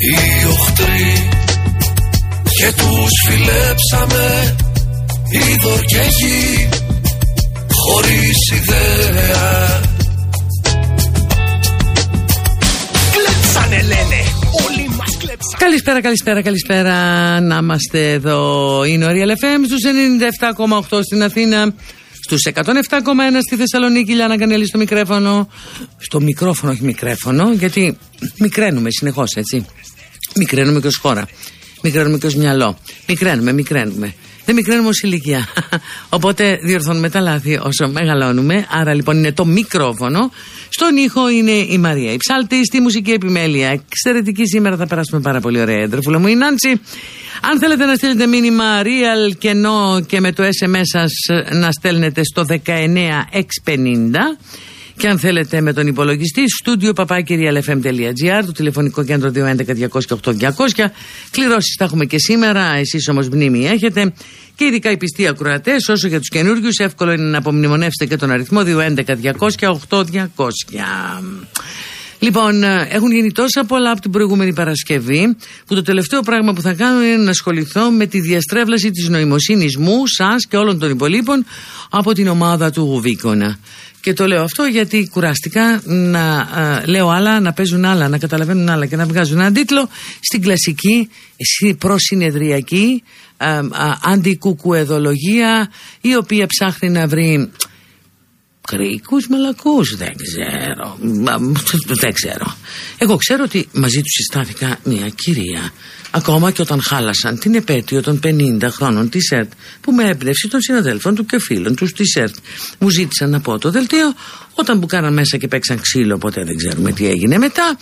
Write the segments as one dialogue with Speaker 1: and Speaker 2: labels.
Speaker 1: οι οχτροί και τους φιλέψαμε είδωρ και γη χωρίς ιδέα
Speaker 2: Κλέψανε λένε όλοι μας κλέψανε
Speaker 3: Καλησπέρα, καλησπέρα, καλησπέρα. Να είμαστε εδώ. Είναι ο Real FM στους 97,8 στην Αθήνα. Στους 107,1 στη Θεσσαλονίκη, Λιάννα Κανέλη στο μικρόφωνο. Στο μικρόφωνο, όχι μικρέφωνο, γιατί μικραίνουμε συνεχώς, έτσι. Μικραίνουμε και ως χώρα. Μικραίνουμε και ως μυαλό. Μικραίνουμε, μικραίνουμε. Δεν μικραίνουμε ως ηλικία. Οπότε διορθώνουμε τα λάθη όσο μεγαλώνουμε. Άρα λοιπόν είναι το μικρόφωνο. Στον ήχο είναι η Μαρία. Η ψάλτη στη μουσική επιμέλεια. Εξαιρετική σήμερα θα περάσουμε πάρα πολύ ωραία. Εντροφούλα μου η Νάντσι. Αν θέλετε να στείλετε μήνυμα real κενό και με το SMS σας να στέλνετε στο 19650 και αν θέλετε με τον υπολογιστή, στούντιο παπάκυριαλfm.gr, το τηλεφωνικό κέντρο 211-208-200. Κληρώσει τα έχουμε και σήμερα, εσεί όμω μνήμη έχετε. Και ειδικά οι πιστοί ακροατέ, όσο για του καινούριου, εύκολο είναι να απομνημονεύσετε και τον αριθμό 211-200-8-200. Λοιπόν, ε, έχουν γίνει τόσα πολλά από την προηγούμενη Παρασκευή που το τελευταίο πράγμα που θα κάνω είναι να ασχοληθώ με τη διαστρέβλαση της νοημοσύνης μου, σας και όλων των υπολείπων από την ομάδα του Γουβίκονα. Και το λέω αυτό γιατί κουράστηκα να ε, λέω άλλα, να παίζουν άλλα, να καταλαβαίνουν άλλα και να βγάζουν έναν τίτλο στην κλασική εσύ, προσυνεδριακή ε, ε, αντικουκουεδολογία η οποία ψάχνει να βρει κρίκους μαλακούς δεν ξέρω. Μα, δεν ξέρω. Εγώ ξέρω ότι μαζί τους συστάθηκα μια κυρία. Ακόμα και όταν χάλασαν την επέτειο των 50 χρόνων της ΕΡΤ που με έμπνευση των συναδέλφων του και φίλων τους της ΕΡΤ. Μου ζήτησαν να πω το δελτίο. Όταν μπουκάραν μέσα και παίξαν ξύλο ποτέ δεν ξέρουμε τι έγινε μετά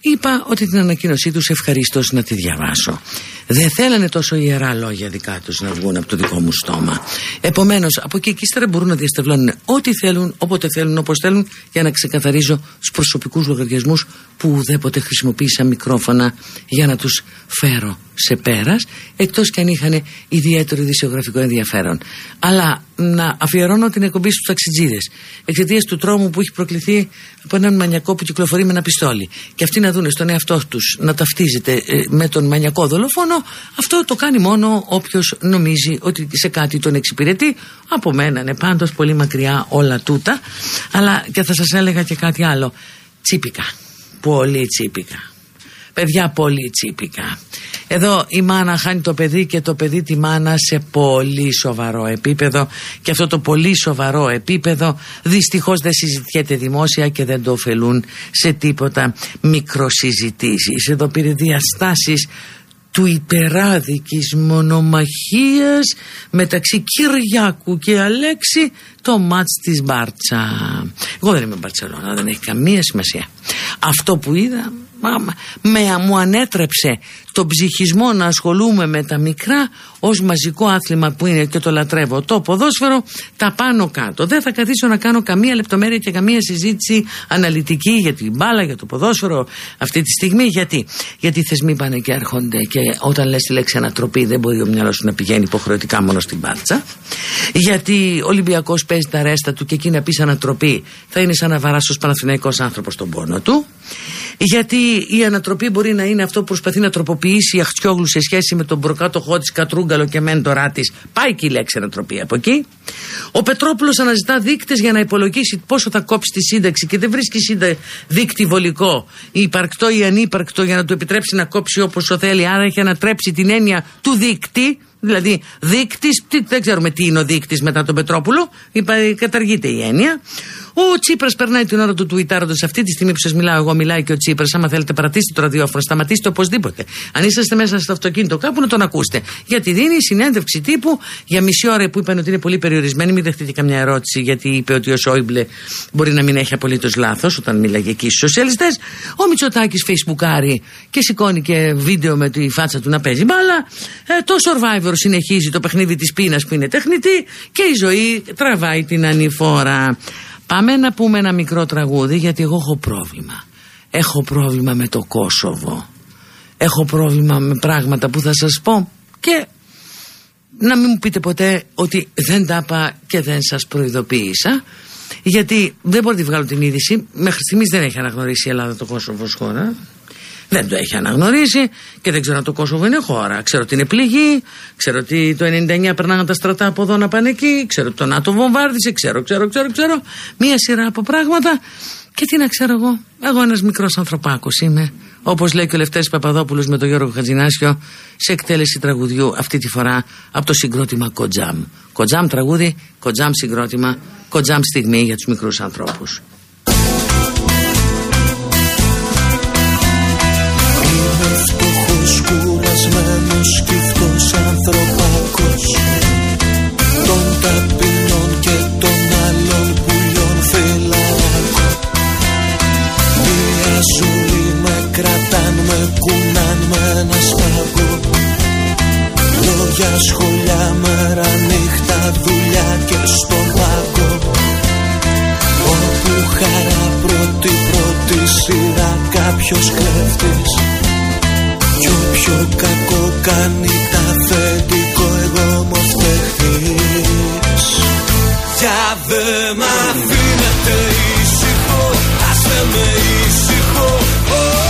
Speaker 3: είπα ότι την ανακοίνωσή τους ευχαρίστως να τη διαβάσω. Δεν θέλανε τόσο ιερά λόγια δικά τους να βγουν από το δικό μου στόμα. Επομένως από εκεί και ύστερα μπορούν να διαστευλώνουν ό,τι θέλουν, όποτε θέλουν, όπως θέλουν για να ξεκαθαρίζω τους προσωπικούς λογαριασμούς που ουδέποτε χρησιμοποίησα μικρόφωνα για να τους φέρω σε πέρας εκτός και αν είχαν ιδιαίτερο ειδησιογραφικό ενδιαφέρον. Αλλά να αφιερώνω την εκπομπή στους ταξιτζίδες εξαιτίας του τρόμου που έχει προκληθεί από έναν μανιακό που κυκλοφορεί με ένα πιστόλι. Και αυτοί να δουν στον εαυτό τους να ταυτίζεται ε, με τον μανιακό δολοφόνο αυτό το κάνει μόνο όποιος νομίζει ότι σε κάτι τον εξυπηρετεί. Από μένα είναι πάντως πολύ μακριά όλα τούτα. Αλλά και θα σας έλεγα και κάτι άλλο. Τσίπικα. Πολύ τσίπικα παιδιά πολύ τσίπικα εδώ η μάνα χάνει το παιδί και το παιδί τη μάνα σε πολύ σοβαρό επίπεδο και αυτό το πολύ σοβαρό επίπεδο δυστυχώς δεν συζητιέται δημόσια και δεν το ωφελούν σε τίποτα μικροσυζητήσεις. Εδώ πήρε διαστάσεις του υπεράδικης μονομαχίας μεταξύ Κυριάκου και Αλέξη το μάτς της Μπάρτσα. Εγώ δεν είμαι Μπαρτσελώνα, δεν έχει καμία σημασία. Αυτό που είδα με, μου ανέτρεψε τον ψυχισμό να ασχολούμαι με τα μικρά ως μαζικό άθλημα που είναι και το λατρεύω. Το ποδόσφαιρο τα πάνω κάτω. Δεν θα καθίσω να κάνω καμία λεπτομέρεια και καμία συζήτηση αναλυτική για την μπάλα, για το ποδόσφαιρο αυτή τη στιγμή. Γιατί, γιατί οι θεσμοί πάνε και έρχονται και όταν λες τη λέξη ανατροπή δεν μπορεί ο μυαλός σου να πηγαίνει υποχρεωτικά μόνο στην μπάλτσα γιατί ο Ολυμπιακός παίζει τα ρέστα του και εκεί να πεις ανατροπή θα είναι σαν να βαράσει ως Παναθηναϊκός άνθρωπος τον πόνο του γιατί η ανατροπή μπορεί να είναι αυτό που προσπαθεί να τροποποιήσει η Αχτσιόγλου σε σχέση με τον προκάτοχό τη Κατρούγκαλο και μέντορά της. Πάει και η λέξη ανατροπή από εκεί. Ο Πετρόπουλος αναζητά δείκτες για να υπολογίσει πόσο θα κόψει τη σύνταξη και δεν βρίσκει σύντα... δείκτη βολικό, υπαρκτό ή ανύπαρκτο για να του επιτρέψει να κόψει όπως θέλει. Άρα έχει ανατρέψει την έννοια του δείκτη. Δηλαδή, δείκτης, δεν ξέρουμε τι είναι ο δείκτης μετά τον Πετρόπουλο, καταργείται η έννοια. Ο Τσίπρας περνάει την ώρα του τουιτάροντα αυτή τη στιγμή που σας μιλάω. Εγώ μιλάει και ο Τσίπρας. Άμα θέλετε, παρατήστε το ραδιόφωνο, σταματήστε οπωσδήποτε. Αν είσαστε μέσα στο αυτοκίνητο κάπου να τον ακούσετε. Γιατί δίνει συνέντευξη τύπου για μισή ώρα που είπαν ότι είναι πολύ περιορισμένη. Μην δεχτείτε καμιά ερώτηση, γιατί είπε ότι ο Σόιμπλε μπορεί να μην έχει απολύτως λάθος όταν μίλαγε εκεί στους σοσιαλιστές. Ο Μητσοτάκης Facebookάρει και σηκώνει και βίντεο με τη φάτσα του να παίζει μπάλα. Ε, το Survivor συνεχίζει το παιχνίδι της πείνας που είναι τεχνητή και η ζωή τραβάει την ανηφόρα. Πάμε να πούμε ένα μικρό τραγούδι γιατί εγώ έχω πρόβλημα. Έχω πρόβλημα με το Κόσοβο. Έχω πρόβλημα με πράγματα που θα σας πω και να μην μου πείτε ποτέ ότι δεν τα είπα και δεν σας προειδοποίησα γιατί δεν μπορώ να τη βγάλω την είδηση μέχρι στιγμής δεν έχει αναγνωρίσει η Ελλάδα το Κόσοβο ως χώρα δεν το έχει αναγνωρίσει και δεν ξέρω αν το Κόσοβο είναι χώρα. Ξέρω ότι είναι πληγή, ξέρω ότι το 99 περνάνε τα στρατά από εδώ να πάνε εκεί, ξέρω ότι το ΝΑΤΟ βομβάρδισε, ξέρω, ξέρω, ξέρω, ξέρω. Μία σειρά από πράγματα. Και τι να ξέρω εγώ. Εγώ ένας μικρός ανθρωπάκος είμαι. Όπως λέει και ο Λευτέρης Παπαδόπουλος με τον Γιώργο Χατζινάσιο, σε εκτέλεση τραγουδιού αυτή τη φορά από το συγκρότημα Κοτζάμ. Κοτζάμ τραγούδι, Κοτζάμ συγκρότημα, Κοτζάμ στιγμή για τους μικρούς
Speaker 1: ανθρώπους. Κουρασμένος κι αυτός ανθρωπάκος. Των ταπεινών και των άλλων πουλιών φυλάκο Μια ζωή με κρατάν, με κουνάν με ένα σπάγο. Λόγια, σχολιά, μέρα, νύχτα, δουλειά και στον πάγκο Όπου χαρά πρώτη πρώτη σειρά κάποιος κλέφτης κι όποιο κακό κάνει τα αφεντικό εγώ μου φταίχτης Για δε μ' αφήνετε ήσυχο Άστε με ήσυχο. Όλοι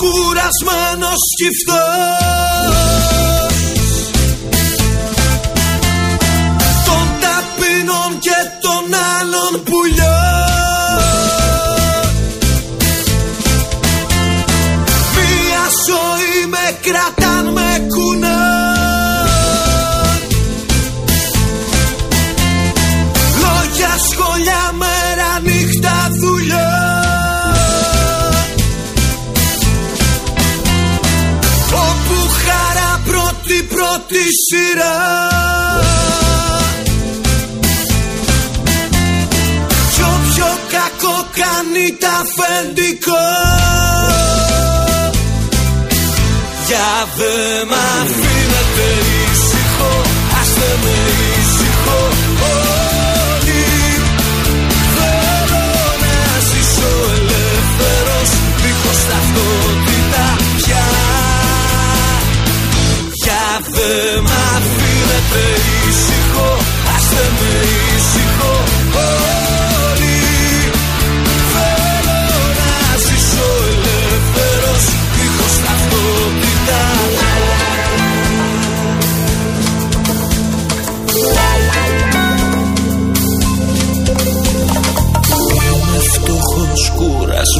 Speaker 1: κουρασμένος, σκυφτός Των ταπεινών και των άλλων αφεντικό Για δε μ' αφήνετε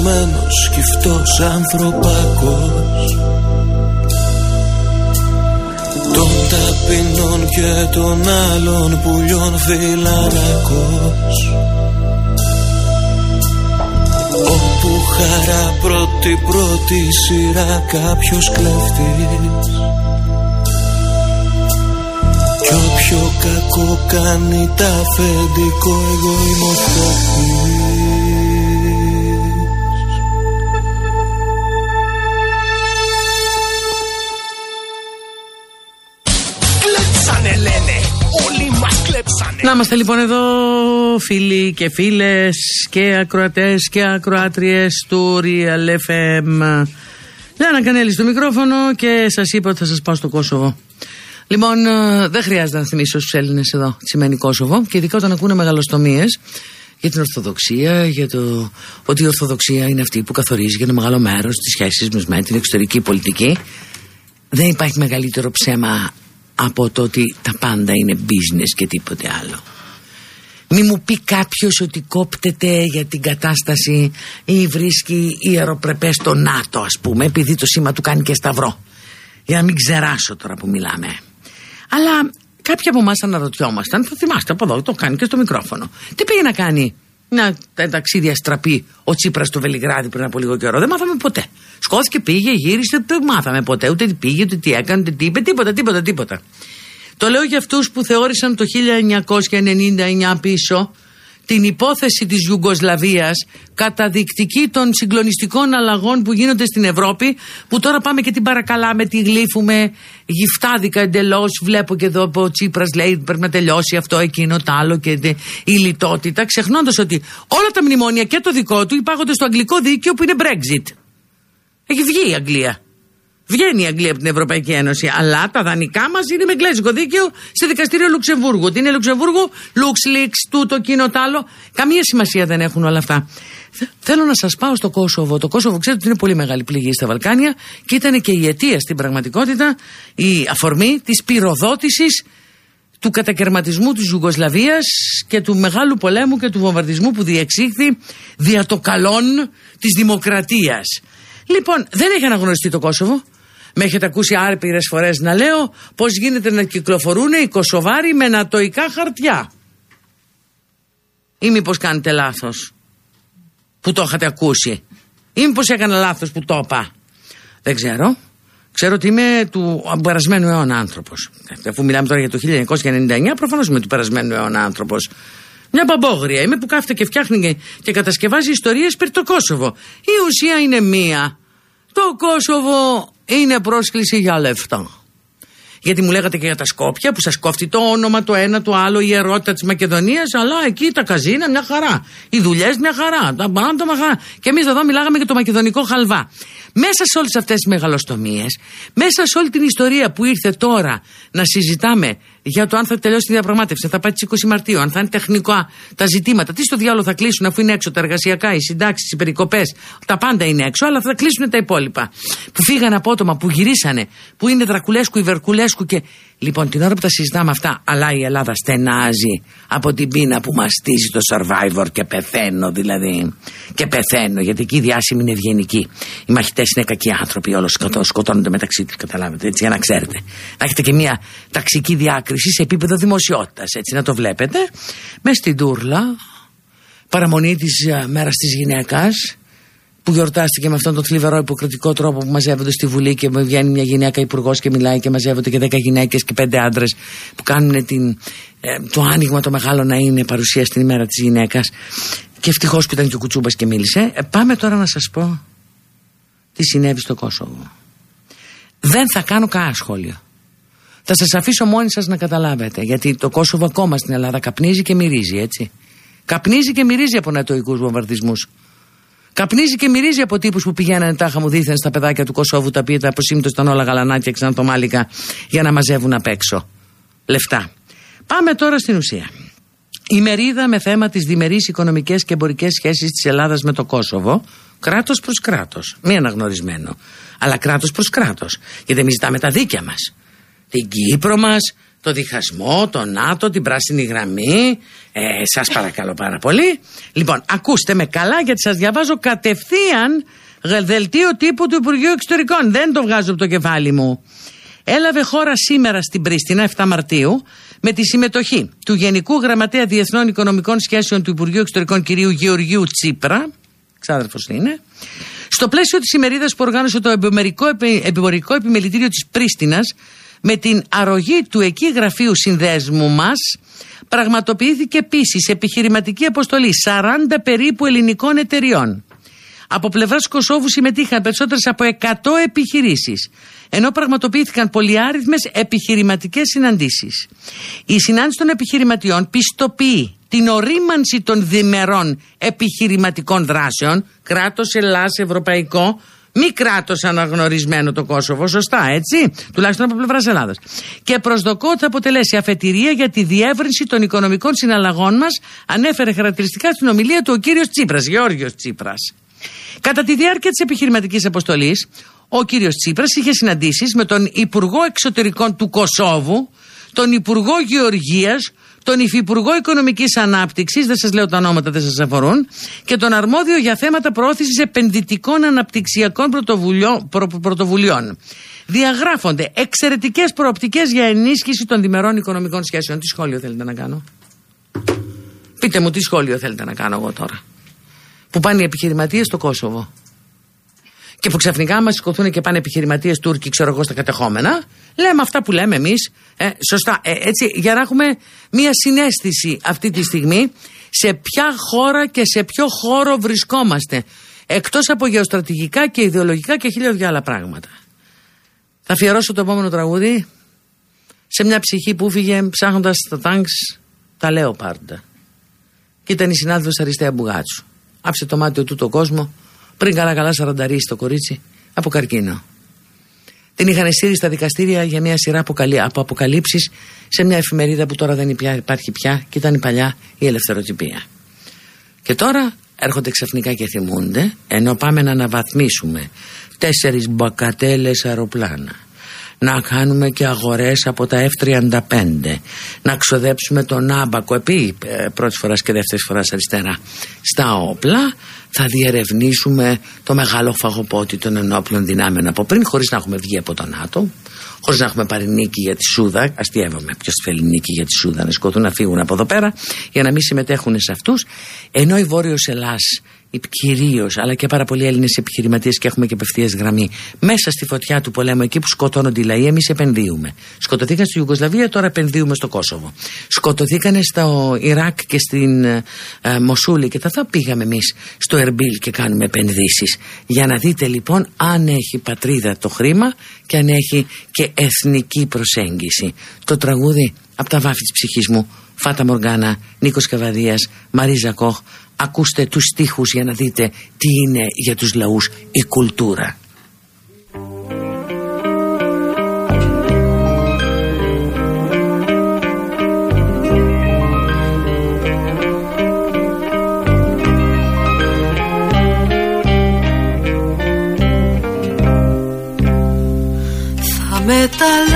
Speaker 1: κουρασμένος, σκυφτός ανθρωπάκος Των ταπεινών και των άλλων πουλιών φιλαράκος Όπου χαρά πρώτη πρώτη σειρά κάποιος κλέφτης. Κι όποιο κακό κάνει τα αφεντικό εγώ είμαι ο
Speaker 3: Να είμαστε λοιπόν εδώ φίλοι και φίλες και ακροατές και ακροάτριες του Real FM. Λένα Κανέλη στο μικρόφωνο και σας είπα ότι θα σας πάω στο Κόσοβο. Λοιπόν, ε, δεν χρειάζεται να θυμίσω στους Έλληνες εδώ τι σημαίνει Κόσοβο και ειδικά όταν ακούνε μεγαλοστομίες για την Ορθοδοξία, για το ότι η Ορθοδοξία είναι αυτή που καθορίζει για το μεγάλο μέρος τη σχέση μας με την εξωτερική πολιτική. Δεν υπάρχει μεγαλύτερο ψέμα από το ότι τα πάντα είναι business και τίποτε άλλο. Μη μου πει κάποιος ότι κόπτεται για την κατάσταση ή βρίσκει ιεροπρεπές στο ΝΑΤΟ, ας πούμε, επειδή το σήμα του κάνει και σταυρό. Για να μην ξεράσω τώρα που μιλάμε. Αλλά κάποιοι από εμάς αναρωτιόμασταν, θα θυμάστε από εδώ, το κάνει και στο μικρόφωνο. Τι πήγε να κάνει μια ταξίδια στραπή ο Τσίπρας στο Βελιγράδι πριν από λίγο καιρό. Δεν μάθαμε ποτέ. Σκόθηκε, πήγε, γύρισε, δεν μάθαμε ποτέ. Ούτε τι πήγε, ούτε τι έκανε, ούτε τι είπε, τίποτα, τίποτα, τίποτα. Το λέω για αυτούς που θεώρησαν το 1999 πίσω την υπόθεση της Ιουγκοσλαβίας καταδεικτική των συγκλονιστικών αλλαγών που γίνονται στην Ευρώπη που τώρα πάμε και την παρακαλάμε, τη γλύφουμε γυφτάδικα εντελώς. Βλέπω και εδώ που ο Τσίπρας λέει πρέπει να τελειώσει αυτό, εκείνο, το άλλο και η λιτότητα ξεχνώντας ότι όλα τα μνημόνια και το δικό του υπάγονται στο αγγλικό δίκαιο που είναι Brexit. Έχει βγει η Αγγλία. Βγαίνει η Αγγλία από την Ευρωπαϊκή Ένωση. Αλλά τα δανεικά μας είναι με εγγλέζικο δίκαιο σε δικαστήριο Λουξεμβούργου. Ότι είναι Λουξεμβούργο, LuxLeaks, τούτο, εκείνο, τ' άλλο. Καμία σημασία δεν έχουν όλα αυτά. Θέλω να σας πάω στο Κόσοβο. Το Κόσοβο, ξέρετε ότι είναι πολύ μεγάλη πληγή στα Βαλκάνια και ήταν και η αιτία στην πραγματικότητα, η αφορμή της πυροδότησης του κατακαιρματισμού της Ιουγκοσλαβίας και του μεγάλου πολέμου και του βομβαρδισμού που διεξήχθη δια το καλόν της δημοκρατίας. Λοιπόν, δεν έχει αναγνωριστεί το Κόσοβο. Με έχετε ακούσει άρπηρε φορές να λέω πώς γίνεται να κυκλοφορούν οι Κωσοβάροι με νατοϊκά χαρτιά. Ή μήπως κάνετε λάθος που το είχατε ακούσει. Ή μήπως έκανα λάθος που το είπα. Δεν ξέρω. Ξέρω ότι είμαι του περασμένου αιώνα άνθρωπος. Αφού μιλάμε τώρα για το 1999, προφανώς είμαι του περασμένου αιώνα άνθρωπος. Μια μπαμπόγρια είμαι που κάθεται και φτιάχνει και κατασκευάζει ιστορίες περί το Κόσοβο. Η ουσία είναι μία. Το Κόσοβο είναι πρόσκληση για λεφτά. Γιατί μου λέγατε και για τα Σκόπια που σας κόφτει το όνομα, το ένα, το άλλο, η ερώτητα της Μακεδονίας. Αλλά εκεί τα καζίνα μια χαρά. Οι δουλειές μια χαρά. Τα μπάντα μια χαρά. Και εμείς εδώ μιλάγαμε για το μακεδονικό χαλβά. Μέσα σε όλες αυτές τις μεγαλοστομίες, μέσα σε όλη την ιστορία που ήρθε τώρα να συζητάμε για το αν θα τελειώσει τη διαπραγμάτευση, θα πάει τις 20 Μαρτίου, αν θα είναι τεχνικά τα ζητήματα, τι στο διάλογο θα κλείσουν αφού είναι έξω τα εργασιακά, οι συντάξεις, οι περικοπές, τα πάντα είναι έξω, αλλά θα κλείσουν τα υπόλοιπα. Που φύγανε απότομα, που γυρίσανε, που είναι Δρακουλέσκου, Ιβερκουλέσκου και Λοιπόν, την ώρα που τα συζητάμε αυτά, αλλά η Ελλάδα στενάζει από την πείνα που μαστίζει το survivor και πεθαίνω δηλαδή. Και πεθαίνω, γιατί εκεί η διάσημη είναι ευγενική. Οι μαχητές είναι κακοί άνθρωποι, όλο σκοτώνονται μεταξύ τους, καταλάβετε, έτσι, για να ξέρετε. Να έχετε και μια ταξική διάκριση σε επίπεδο δημοσιότητας, έτσι, να το βλέπετε. Μες στην τούρλα, παραμονή της ε, μέρας της γυναίκας, που γιορτάστηκε με αυτόν τον θλιβερό υποκριτικό τρόπο που μαζεύονται στη Βουλή και βγαίνει μια γυναίκα υπουργός και μιλάει και μαζεύονται και 10 γυναίκες και 5 άντρες που κάνουν την, ε, το άνοιγμα το μεγάλο να είναι παρουσία στην ημέρα της γυναίκας. Και ευτυχώς που ήταν και ο Κουτσούμπας και μίλησε. Ε, πάμε τώρα να σας πω τι συνέβη στο Κόσοβο. Δεν θα κάνω κανένα σχόλιο. Θα σας αφήσω μόνοι σας να καταλάβετε. Γιατί το Κόσοβο ακόμα στην Ελλάδα καπνίζει και μυρίζει, έτσι. Καπνίζει και μυρίζει από νατοικού βομβαρδισμούς. Καπνίζει και μυρίζει από τύπους που πηγαίνανε τάχα μου δίθεν στα παιδάκια του Κωσόβου, τα οποία τα αποσύμτως ήταν όλα γαλανάκια ξανατομάλικα για να μαζεύουν απ' έξω. Λεφτά. Πάμε τώρα στην ουσία. Η μερίδα με θέμα τις διμερείς οικονομικές και εμπορικές σχέσεις της Ελλάδας με το Κόσοβο, κράτος προς κράτος. Μη αναγνωρισμένο. Αλλά κράτος προς κράτος. Γιατί εμείς ζητάμε τα δίκαια μας. Την Κύπρο μας, το διχασμό, το ΝΑΤΟ, την πράσινη γραμμή. Ε, σας παρακαλώ πάρα πολύ. Λοιπόν, ακούστε με καλά γιατί σας διαβάζω κατευθείαν δελτίο τύπου του Υπουργείου Εξωτερικών. Δεν το βγάζω από το κεφάλι μου. Έλαβε χώρα σήμερα στην Πρίστινα, 7 Μαρτίου, με τη συμμετοχή του Γενικού Γραμματέα Διεθνών Οικονομικών Σχέσεων του Υπουργείου Εξωτερικών κυρίου Γεωργίου Τσίπρα, ξάδερφος είναι, στο πλαίσιο της ημερίδας που οργάνωσε το εμπορικό επιμελητήριο της Πρίστινας με την αρρωγή του εκεί γραφείου συνδέσμου μας πραγματοποιήθηκε επίσης επιχειρηματική αποστολή 40 περίπου ελληνικών εταιριών. Από πλευράς Κωσόβου συμμετείχαν περισσότερες από 100 επιχειρήσεις, ενώ πραγματοποιήθηκαν πολυάριθμες επιχειρηματικές συναντήσεις. Η συνάντηση των επιχειρηματιών πιστοποιεί την ορίμανση των διμερών επιχειρηματικών δράσεων, κράτος, Ελλάδα, ευρωπαϊκό, Μη κράτος αναγνωρισμένο το Κόσοβο, σωστά, έτσι. Τουλάχιστον από πλευράς Ελλάδας. Και προσδοκώ ότι θα αποτελέσει αφετηρία για τη διεύρυνση των οικονομικών συναλλαγών μας, ανέφερε χαρακτηριστικά στην ομιλία του ο κύριος Τσίπρας, Γεώργιος Τσίπρας. Κατά τη διάρκεια της επιχειρηματικής αποστολής, ο κύριος Τσίπρας είχε συναντήσεις με τον Υπουργό Εξωτερικών του Κωσόβου, τον Υπουργό Γεωργίας, τον Υφυπουργό Οικονομικής Ανάπτυξης, δεν σας λέω τα ονόματα, δεν σας αφορούν, και τον αρμόδιο για θέματα προώθησης επενδυτικών αναπτυξιακών πρωτοβουλειών. Διαγράφονται εξαιρετικές προοπτικές για ενίσχυση των διμερών οικονομικών σχέσεων. Τι σχόλιο θέλετε να κάνω; Πείτε μου τι σχόλιο θέλετε να κάνω εγώ τώρα; Που πάνε οι επιχειρηματίες στο Κόσοβο. Και που ξαφνικά μα σηκωθούν και πάνε επιχειρηματίες Τούρκοι, ξέρω εγώ, στα κατεχόμενα. Λέμε αυτά που λέμε εμείς. Ε, σωστά. Ε, έτσι, για να έχουμε μία συνέστηση αυτή τη στιγμή σε ποια χώρα και σε ποιο χώρο βρισκόμαστε. Εκτός από γεωστρατηγικά και ιδεολογικά και χίλια δυο άλλα πράγματα. Θα αφιερώσω το επόμενο τραγούδι σε μια ψυχή που φύγε ψάχνοντας τα τάγκς τα Λέοπαρντ. Και ήταν η συνάδελφος Αριστεία Μπουγάτσου. Άψε το μάτι του το κόσμο πριν καλά καλά σαρανταρίσει το κορίτσι από καρκίνο. Την είχαν στείλει στα δικαστήρια για μια σειρά από αποκαλύψεις σε μια εφημερίδα που τώρα δεν υπάρχει πια και ήταν η παλιά η ελευθεροτυπία. Και τώρα έρχονται ξαφνικά και θυμούνται ενώ πάμε να αναβαθμίσουμε τέσσερις μπακατέλες αεροπλάνα να κάνουμε και αγορές από τα F-35 να ξοδέψουμε τον άμπακο επί ε, πρώτης φοράς και δεύτερης φοράς αριστερά στα όπλα θα διερευνήσουμε το μεγάλο φαγοπότη των ενόπλων δυνάμεων από πριν χωρίς να έχουμε βγει από τον ΝΑΤΟ χωρίς να έχουμε πάρει νίκη για τη Σούδα. Αστείευαμε ποιος θέλει νίκη για τη Σούδα να σκοτούν να φύγουν από εδώ πέρα για να μην συμμετέχουν σε αυτούς. Ενώ η Βόρειος Ελλάς κυρίως, αλλά και πάρα πολλοί Έλληνες επιχειρηματίες και έχουμε και απευθείας γραμμή. Μέσα στη φωτιά του πολέμου, εκεί που σκοτώνονται οι λαοί, εμείς επενδύουμε. Σκοτωθήκαν στη Ιουγκοσλαβία, τώρα επενδύουμε στο Κόσοβο. Σκοτωθήκαν στο Ιράκ και στην ε, Μοσούλη και θα πήγαμε εμείς στο Ερμπίλ και κάνουμε επενδύσεις. Για να δείτε λοιπόν αν έχει πατρίδα το χρήμα και αν έχει και εθνική προσέγγιση. Το τραγούδι από τα βάφη της ψυχής μου. Φάτα Μοργάνα, Νίκος Καβαδίας, Μαρίζα Κοχ, Ακούστε τους στίχους για να δείτε τι είναι για τους λαούς η κουλτούρα.
Speaker 4: Θα μεταλάβω με νερό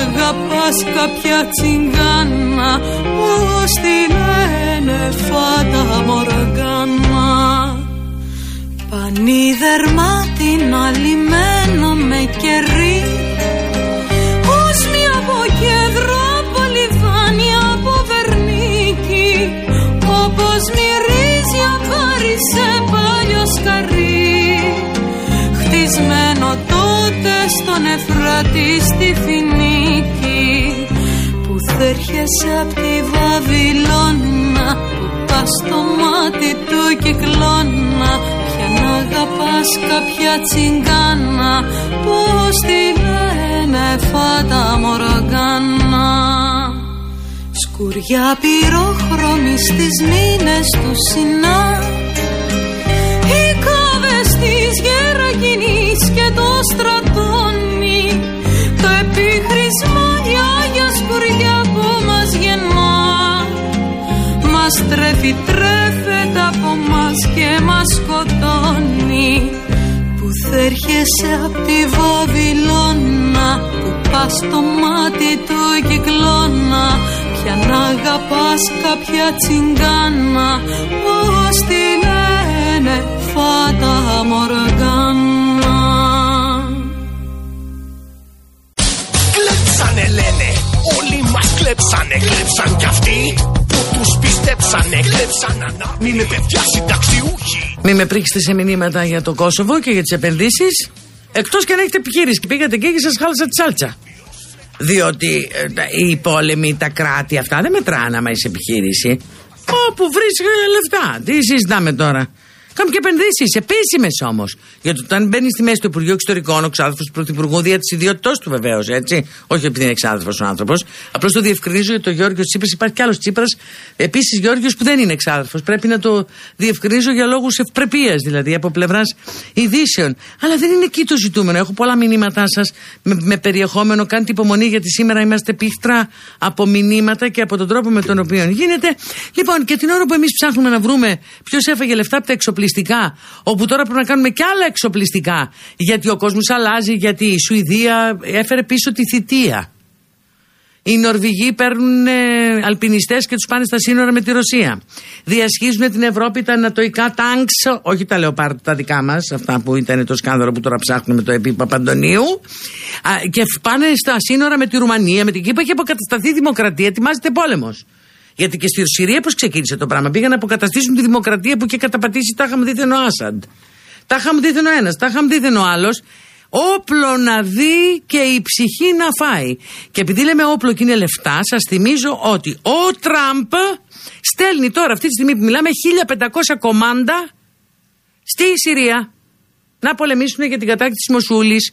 Speaker 4: αγαπάς κάποια τσιγκάνα πως τη λένε φάτα μοργάνα. Πανίδερμα την αλυμένο με κερί. Ως μια από κέντρο Όπως μυρίζει αβάρι σε παλιό σκαρί. Χτισμένο τότε στον Εφράτη στη Φινίκη Που θα έρχεσαι απ' τη Βαβυλώνα Που πας στο μάτι του κυκλώνα Πια να αγαπάς κάποια τσιγκάνα Πώς τη λένε φάτα μοργάνα. Σκουριά πυρόχρωμη στις μήνες του Σινά Μας τρέφει τρέφεται από μας και μας σκοτώνει. Που θα έρχεσαι απ' τη Βαβυλώνα Που πας στο μάτι του κυκλώνα για να αγαπάς κάποια τσιγκάνα Πώς τη λένε Φάτα Μοργκάνα
Speaker 2: Κλέψανε λένε Όλοι μας κλέψανε Κλέψαν κι αυτοί που τους πιστέψανε Κλέψαν να είναι παιδιά συνταξιούχοι
Speaker 3: Μη με πρίξετε σε μηνύματα για το Κόσοβο και για τις επενδύσεις Εκτός και αν έχετε επιχείρηση και πήγατε εκεί και σας χάλασα τη σάλτσα. Διότι ε, τα- οι πόλεμοι, τα κράτη αυτά δεν μετράνε άμα είσαι επιχείρηση. Όπου βρει λεφτά. Τι συζητάμε τώρα; Κάνουμε και επενδύσεις, επίσημες όμως. Γιατί όταν μπαίνει στη μέση του Υπουργείου Εξωτερικών, ο ξάδερφος του Πρωθυπουργού δια της ιδιότητός του βεβαίως, έτσι. Όχι επειδή είναι εξάδερφο ο άνθρωπος. Απλώς το διευκρινίζω γιατί το Γιώργο Τσίπρας υπάρχει κι άλλος Τσίπρας, επίσης Γιώργο που δεν είναι εξάδερφο. Πρέπει να το διευκρινίζω για λόγους ευπρεπίας, δηλαδή από πλευράς ειδήσεων. Αλλά δεν είναι εκεί το ζητούμενο. Έχω πολλά μηνύματά σας με, με περιεχόμενο. Κάντε υπομονή γιατί σήμερα είμαστε πίχτρα από μηνύματα και από τον τρόπο με τον οποίο γίνεται. Λοιπόν, και την ώρα που εμείς ψάχνουμε να βρούμε ποιος έφαγε λεφτά από τα εξοπλιστικά, όπου τώρα πρέπει να κάνουμε και άλλα εξοπλιστικά, γιατί ο κόσμος αλλάζει, γιατί η Σουηδία έφερε πίσω τη θητεία. Οι Νορβηγοί παίρνουν ε, αλπινιστές και τους πάνε στα σύνορα με τη Ρωσία. Διασχίζουν την Ευρώπη τα ανατοϊκά τάγκς, όχι τα λεοπάρτα τα δικά μας, αυτά που ήταν το σκάνδαλο που τώρα ψάχνουμε με το επί Παπαντονίου, α, και φ- πάνε στα σύνορα με τη Ρουμανία, με την Κύπρο, έχει αποκατασταθεί η δημοκρατία, ετοιμάζεται πόλεμος. Γιατί και στη Συρία πώς ξεκίνησε το πράγμα; Πήγαν να αποκαταστήσουν τη δημοκρατία που είχε καταπατήσει τα είχαμε δίθεν ο Άσαντ. Τα είχαμε δίθεν ο ένας, τα είχαμε δίθεν ο άλλος. Όπλο να δει και η ψυχή να φάει. Και επειδή λέμε όπλο και είναι λεφτά, σας θυμίζω ότι ο Τραμπ στέλνει τώρα αυτή τη στιγμή που μιλάμε 1500 κομμάντα στη Συρία να πολεμήσουν για την κατάκτηση της Μοσούλης.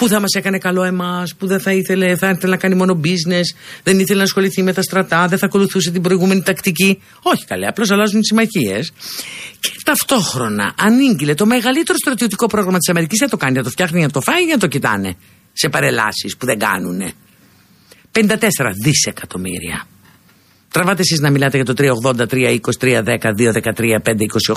Speaker 3: Που θα μας έκανε καλό εμάς, που δεν θα ήθελε, θα ήθελε να κάνει μόνο business, δεν ήθελε να ασχοληθεί με τα στρατά, δεν θα ακολουθούσε την προηγούμενη τακτική. Όχι καλέ, απλώς αλλάζουν τι συμμαχίες. Και ταυτόχρονα ανήγγειλε το μεγαλύτερο στρατιωτικό πρόγραμμα της Αμερικής. Δεν το κάνει, να το φτιάχνει, για να το φάει, για να το κοιτάνε. Σε παρελάσεις που δεν κάνουνε. 54 δισεκατομμύρια. Τραβάτε εσείς να μιλάτε για το 380, 320, 310, 213,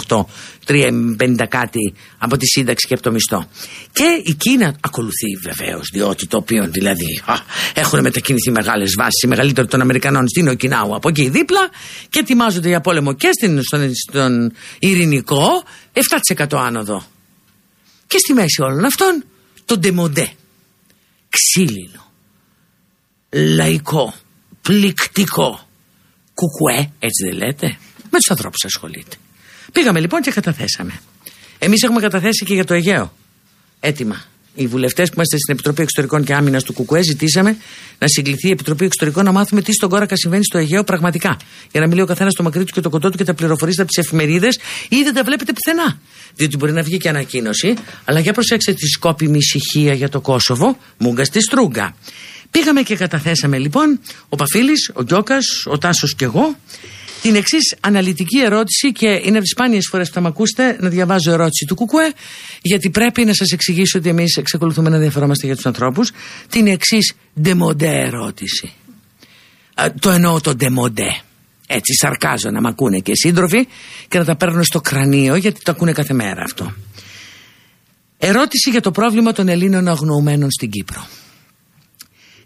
Speaker 3: 528, 350 κάτι από τη σύνταξη και από το μισθό. Και η Κίνα ακολουθεί βεβαίως, διότι το οποίο δηλαδή α, έχουν μετακινηθεί μεγάλες βάσεις, η μεγαλύτερη των Αμερικανών στην Οκινάου από εκεί δίπλα και ετοιμάζονται για πόλεμο και στην, στον, στον Ειρηνικό 7% άνοδο. Και στη μέση όλων αυτών το ντεμοντέ. Ξύλινο. Λαϊκό. Πληκτικό. Κουκουέ, έτσι δεν λέτε; Με τους ανθρώπους ασχολείται. Πήγαμε λοιπόν και καταθέσαμε. Εμείς έχουμε καταθέσει και για το Αιγαίο. Έτοιμα. Οι βουλευτές που είμαστε στην Επιτροπή Εξωτερικών και Άμυνας του Κουκουέ ζητήσαμε να συγκληθεί η Επιτροπή Εξωτερικών να μάθουμε τι στον κόρακα συμβαίνει στο Αιγαίο πραγματικά. Για να μην λέει ο καθένας το μακρύ του και το κοντό του και τα πληροφορήσετε από τι εφημερίδε ή δεν τα βλέπετε πουθενά. Διότι μπορεί να βγει και ανακοίνωση, αλλά για προσέξτε τη σκόπιμη ησυχία για το Κόσοβο, μούγκας στη Στρούγκα. Πήγαμε και καταθέσαμε λοιπόν ο Παφίλης, ο Γκιόκα, ο Τάσος και εγώ την εξής αναλυτική ερώτηση και είναι από τι σπάνιες φορές που θα με ακούσετε να διαβάζω ερώτηση του Κουκουέ, γιατί πρέπει να σας εξηγήσω ότι εμείς εξακολουθούμε να ενδιαφερόμαστε για τους ανθρώπους. Την εξής ντεμοντέ ερώτηση. Α, το εννοώ το ντεμοντέ. Έτσι, σαρκάζω να μ' ακούνε και οι σύντροφοι και να τα παίρνω στο κρανίο, γιατί το ακούνε κάθε μέρα αυτό. Ερώτηση για το πρόβλημα των Ελλήνων αγνοωμένων στην Κύπρο.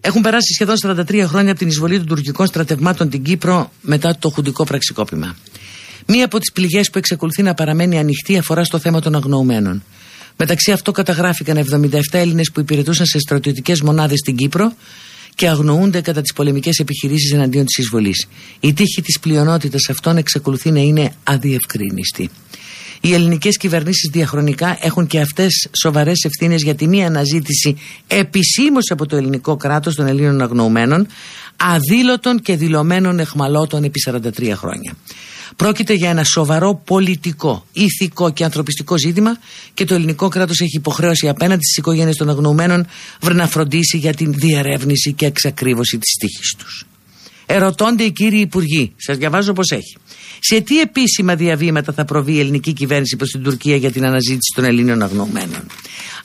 Speaker 3: Έχουν περάσει σχεδόν 43 χρόνια από την εισβολή των τουρκικών στρατευμάτων στην Κύπρο μετά το χουντικό πραξικόπημα. Μία από τις πληγές που εξακολουθεί να παραμένει ανοιχτή αφορά στο θέμα των αγνοωμένων. Μεταξύ αυτών καταγράφηκαν 77 Έλληνες που υπηρετούσαν σε στρατιωτικές μονάδες στην Κύπρο και αγνοούνται κατά τις πολεμικές επιχειρήσεις εναντίον της εισβολής. Η τύχη της πλειονότητας αυτών εξακολουθεί να είναι αδιευκρίνηστη. Οι ελληνικές κυβερνήσεις διαχρονικά έχουν και αυτές σοβαρές ευθύνες για τη μία αναζήτηση επισήμως από το ελληνικό κράτος των Ελλήνων αγνοωμένων, αδήλωτων και δηλωμένων εχμαλώτων επί 43 χρόνια. Πρόκειται για ένα σοβαρό πολιτικό, ηθικό και ανθρωπιστικό ζήτημα και το ελληνικό κράτος έχει υποχρέωση απέναντι στις οικογένειες των αγνοωμένων να φροντίσει για την διερεύνηση και εξακρίβωση της τύχη τους. Ερωτώνται οι κύριοι Υπουργοί, σας διαβάζω πώς έχει. Σε τι επίσημα διαβήματα θα προβεί η ελληνική κυβέρνηση προς την Τουρκία για την αναζήτηση των Ελλήνων αγνοωμένων;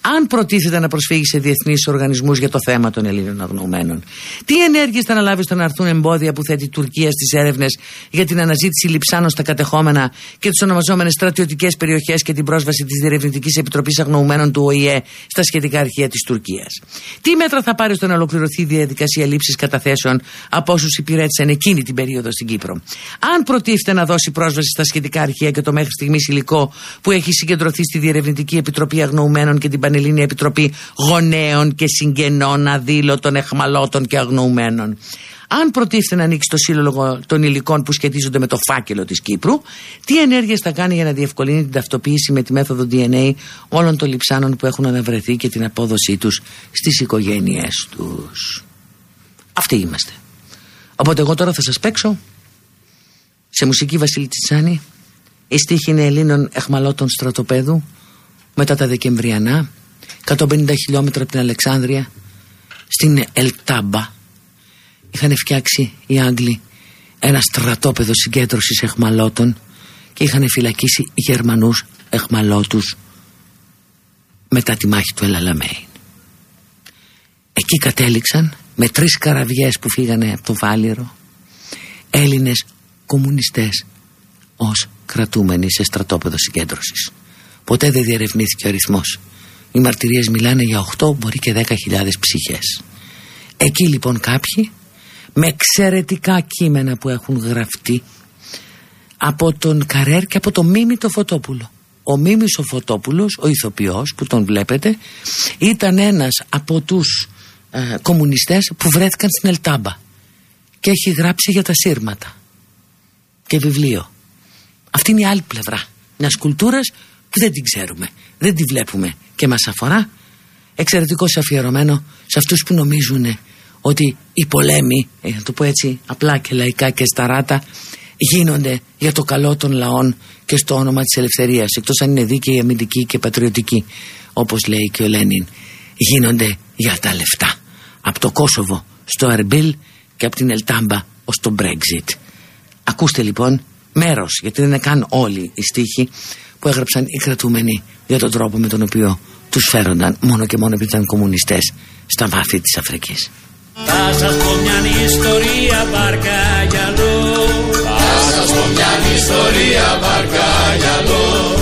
Speaker 3: Αν προτίθεται να προσφύγει σε διεθνείς οργανισμούς για το θέμα των Ελλήνων αγνοωμένων. Τι ενέργειες θα αναλάβει ώστε να έρθουν εμπόδια που θέτει η Τουρκία στις έρευνες για την αναζήτηση λειψάνων στα κατεχόμενα και τις ονομαζόμενες στρατιωτικές περιοχές και την πρόσβαση της Διερευνητικής Επιτροπής Αγνοωμένων του ΟΗΕ στα σχετικά αρχεία της Τουρκίας; Τι μέτρα θα πάρει ώστε να ολοκληρωθεί η διαδικασία λήψης καταθέσεων από όσους υπηρέτησαν εκείνη την περίοδο στην Κύπρο; Αν προτίθεται να να δώσει πρόσβαση στα σχετικά αρχεία και το μέχρι στιγμής υλικό που έχει συγκεντρωθεί στη Διερευνητική Επιτροπή Αγνοουμένων και την Πανελλήνια Επιτροπή Γονέων και Συγγενών Αδήλωτων, Εχμαλώτων και Αγνοουμένων. Αν προτίθεται να ανοίξει το σύλλογο των υλικών που σχετίζονται με το φάκελο της Κύπρου, τι ενέργειες θα κάνει για να διευκολύνει την ταυτοποίηση με τη μέθοδο DNA όλων των λιψάνων που έχουν αναβρεθεί και την απόδοσή τους στις οικογένειές τους; Αυτοί είμαστε. Οπότε εγώ τώρα θα σας παίξω σε μουσική Βασίλη Τσιτσάνη η στίχη είναι Ελλήνων εχμαλώτων στρατοπέδου μετά τα Δεκεμβριανά 150 χιλιόμετρα από την Αλεξάνδρεια στην Ελτάμπα είχαν φτιάξει οι Άγγλοι ένα στρατόπεδο συγκέντρωσης εχμαλώτων και είχαν φυλακίσει Γερμανούς εχμαλώτους μετά τη μάχη του Ελαλαμέιν. Εκεί κατέληξαν με τρεις καραβιές που φύγανε από το Βάλιρο Έλληνες κομμουνιστές ως κρατούμενοι σε στρατόπεδο συγκέντρωσης. Ποτέ δεν διερευνήθηκε ο αριθμός. Οι μαρτυρίες μιλάνε για 8 μπορεί και 10.000 ψυχές. Εκεί λοιπόν κάποιοι με εξαιρετικά κείμενα που έχουν γραφτεί από τον Καρέρ και από τον Μίμη το Φωτόπουλο. Ο Μίμης ο Φωτόπουλος, ο ηθοποιός που τον βλέπετε, ήταν ένας από τους ε, κομμουνιστές που βρέθηκαν στην Ελτάμπα και έχει γράψει για τα σύρματα και βιβλίο. Αυτή είναι η άλλη πλευρά μιας κουλτούρας που δεν την ξέρουμε, δεν την βλέπουμε και μας αφορά. Εξαιρετικό αφιερωμένο σε αυτούς που νομίζουν ότι οι πολέμοι, ε, να το πω έτσι απλά και λαϊκά και σταράτα, γίνονται για το καλό των λαών και στο όνομα της ελευθερίας, εκτός αν είναι δίκαιοι, αμυντικοί και πατριωτικοί, όπως λέει και ο Λένιν, γίνονται για τα λεφτά από το Κόσοβο στο Αρμπίλ και από την Ελτάμπα ως το Brexit. Ακούστε λοιπόν μέρος, γιατί δεν είναι καν όλοι οι στίχοι που έγραψαν οι κρατούμενοι για τον τρόπο με τον οποίο τους φέρονταν μόνο και μόνο επειδή ήταν κομμουνιστές στα βάθη της Αφρικής.
Speaker 5: Θα σας πω μια ιστορία μπαρκάγιαλο. Θα σας πω μια ιστορία μπαρκάγιαλο.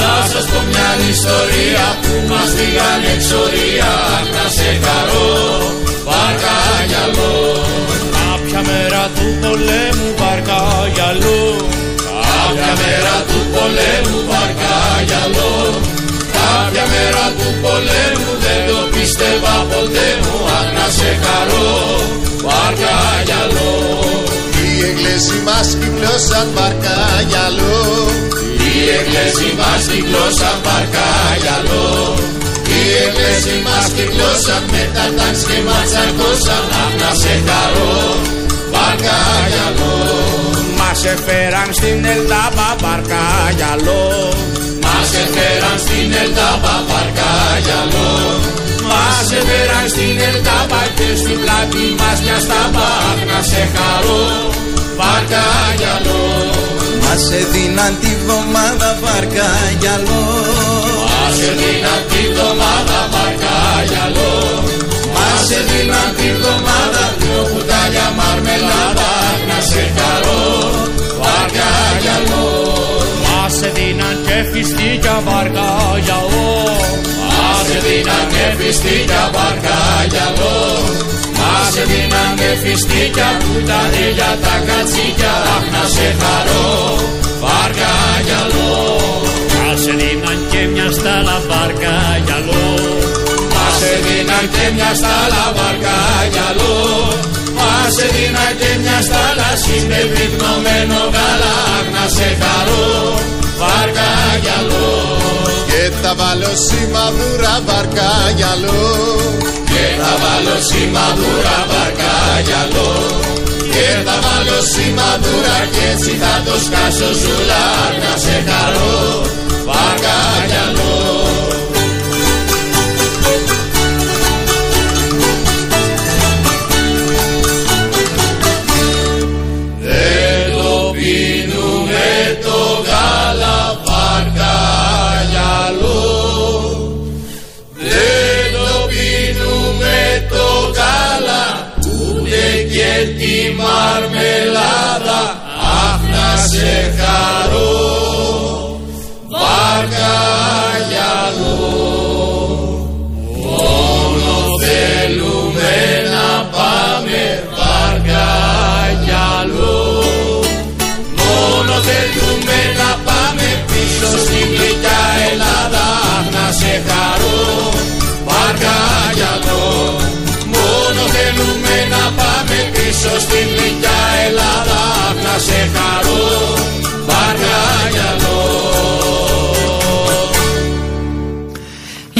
Speaker 5: Θα σας πω μια ιστορία που μας πήγαν εξορία Να σε χαρώ Βαρκάγιαλο Κάποια μέρα του πολέμου Βαρκάγιαλο Κάποια μέρα του πολέμου Βαρκάγιαλο Κάποια μέρα του πολέμου δεν το πίστευα ποτέ μου αν να σε χαρώ. Βαρκάγιαλο Οι Εγγλέζοι μας κυκλώσαν Βαρκάγιαλο Οι Εγγλέζοι μας κυκλώσαν Βαρκάγιαλο οι Εγγλέζοι μας κυκλώσαν με τα τάγκς και μας τσακώσαν Αχ να σε χαρώ. Βαρκά γυαλό Μας έφεραν στην Ελτάπα βαρκά γυαλό. Μας έφεραν στην Ελτάπα βαρκά γυαλό. Μας έφεραν στην Ελτάπα και στην πλάτη μας μια στάμπα Αχ να σε χαρώ βαρκά γυαλό. Μας έδιναν τη βδομάδα βαρκά γυαλό. Μας έδιναν τη βδομάδα βαρκά γυαλό. Μας έδιναν τη βδομάδα δυο κουτάλια μαρμελάδα φιστίκια βαρκά γυαλό Μας έδιναν και φιστίκια βαρκά γυαλό Μας έδιναν και φιστίκια που ήταν για τα κατσίκια. Αχ να σε χαρώ. Βαρκά γυαλό Μας έδιναν και μια στάλα βαρκά γυαλό Μας έδιναν και μια στάλα βαρκά γυαλό Μας έδιναν και μια στάλα συμπεριπνωμένο γάλα. Αχ να σε χαρώ βαρκά γυαλό Και θα βάλω σημαδούρα βαρκά γυαλό Και θα βάλω σημαδούρα βαρκά γυαλό και θα βάλω σημαδούρα και έτσι θα το σκάσω ζούλα να σε χαρώ. Βαρκαγιαλό Δεν μαρμελάδα αχ να σε χαρώ. Βαρκαγιαλό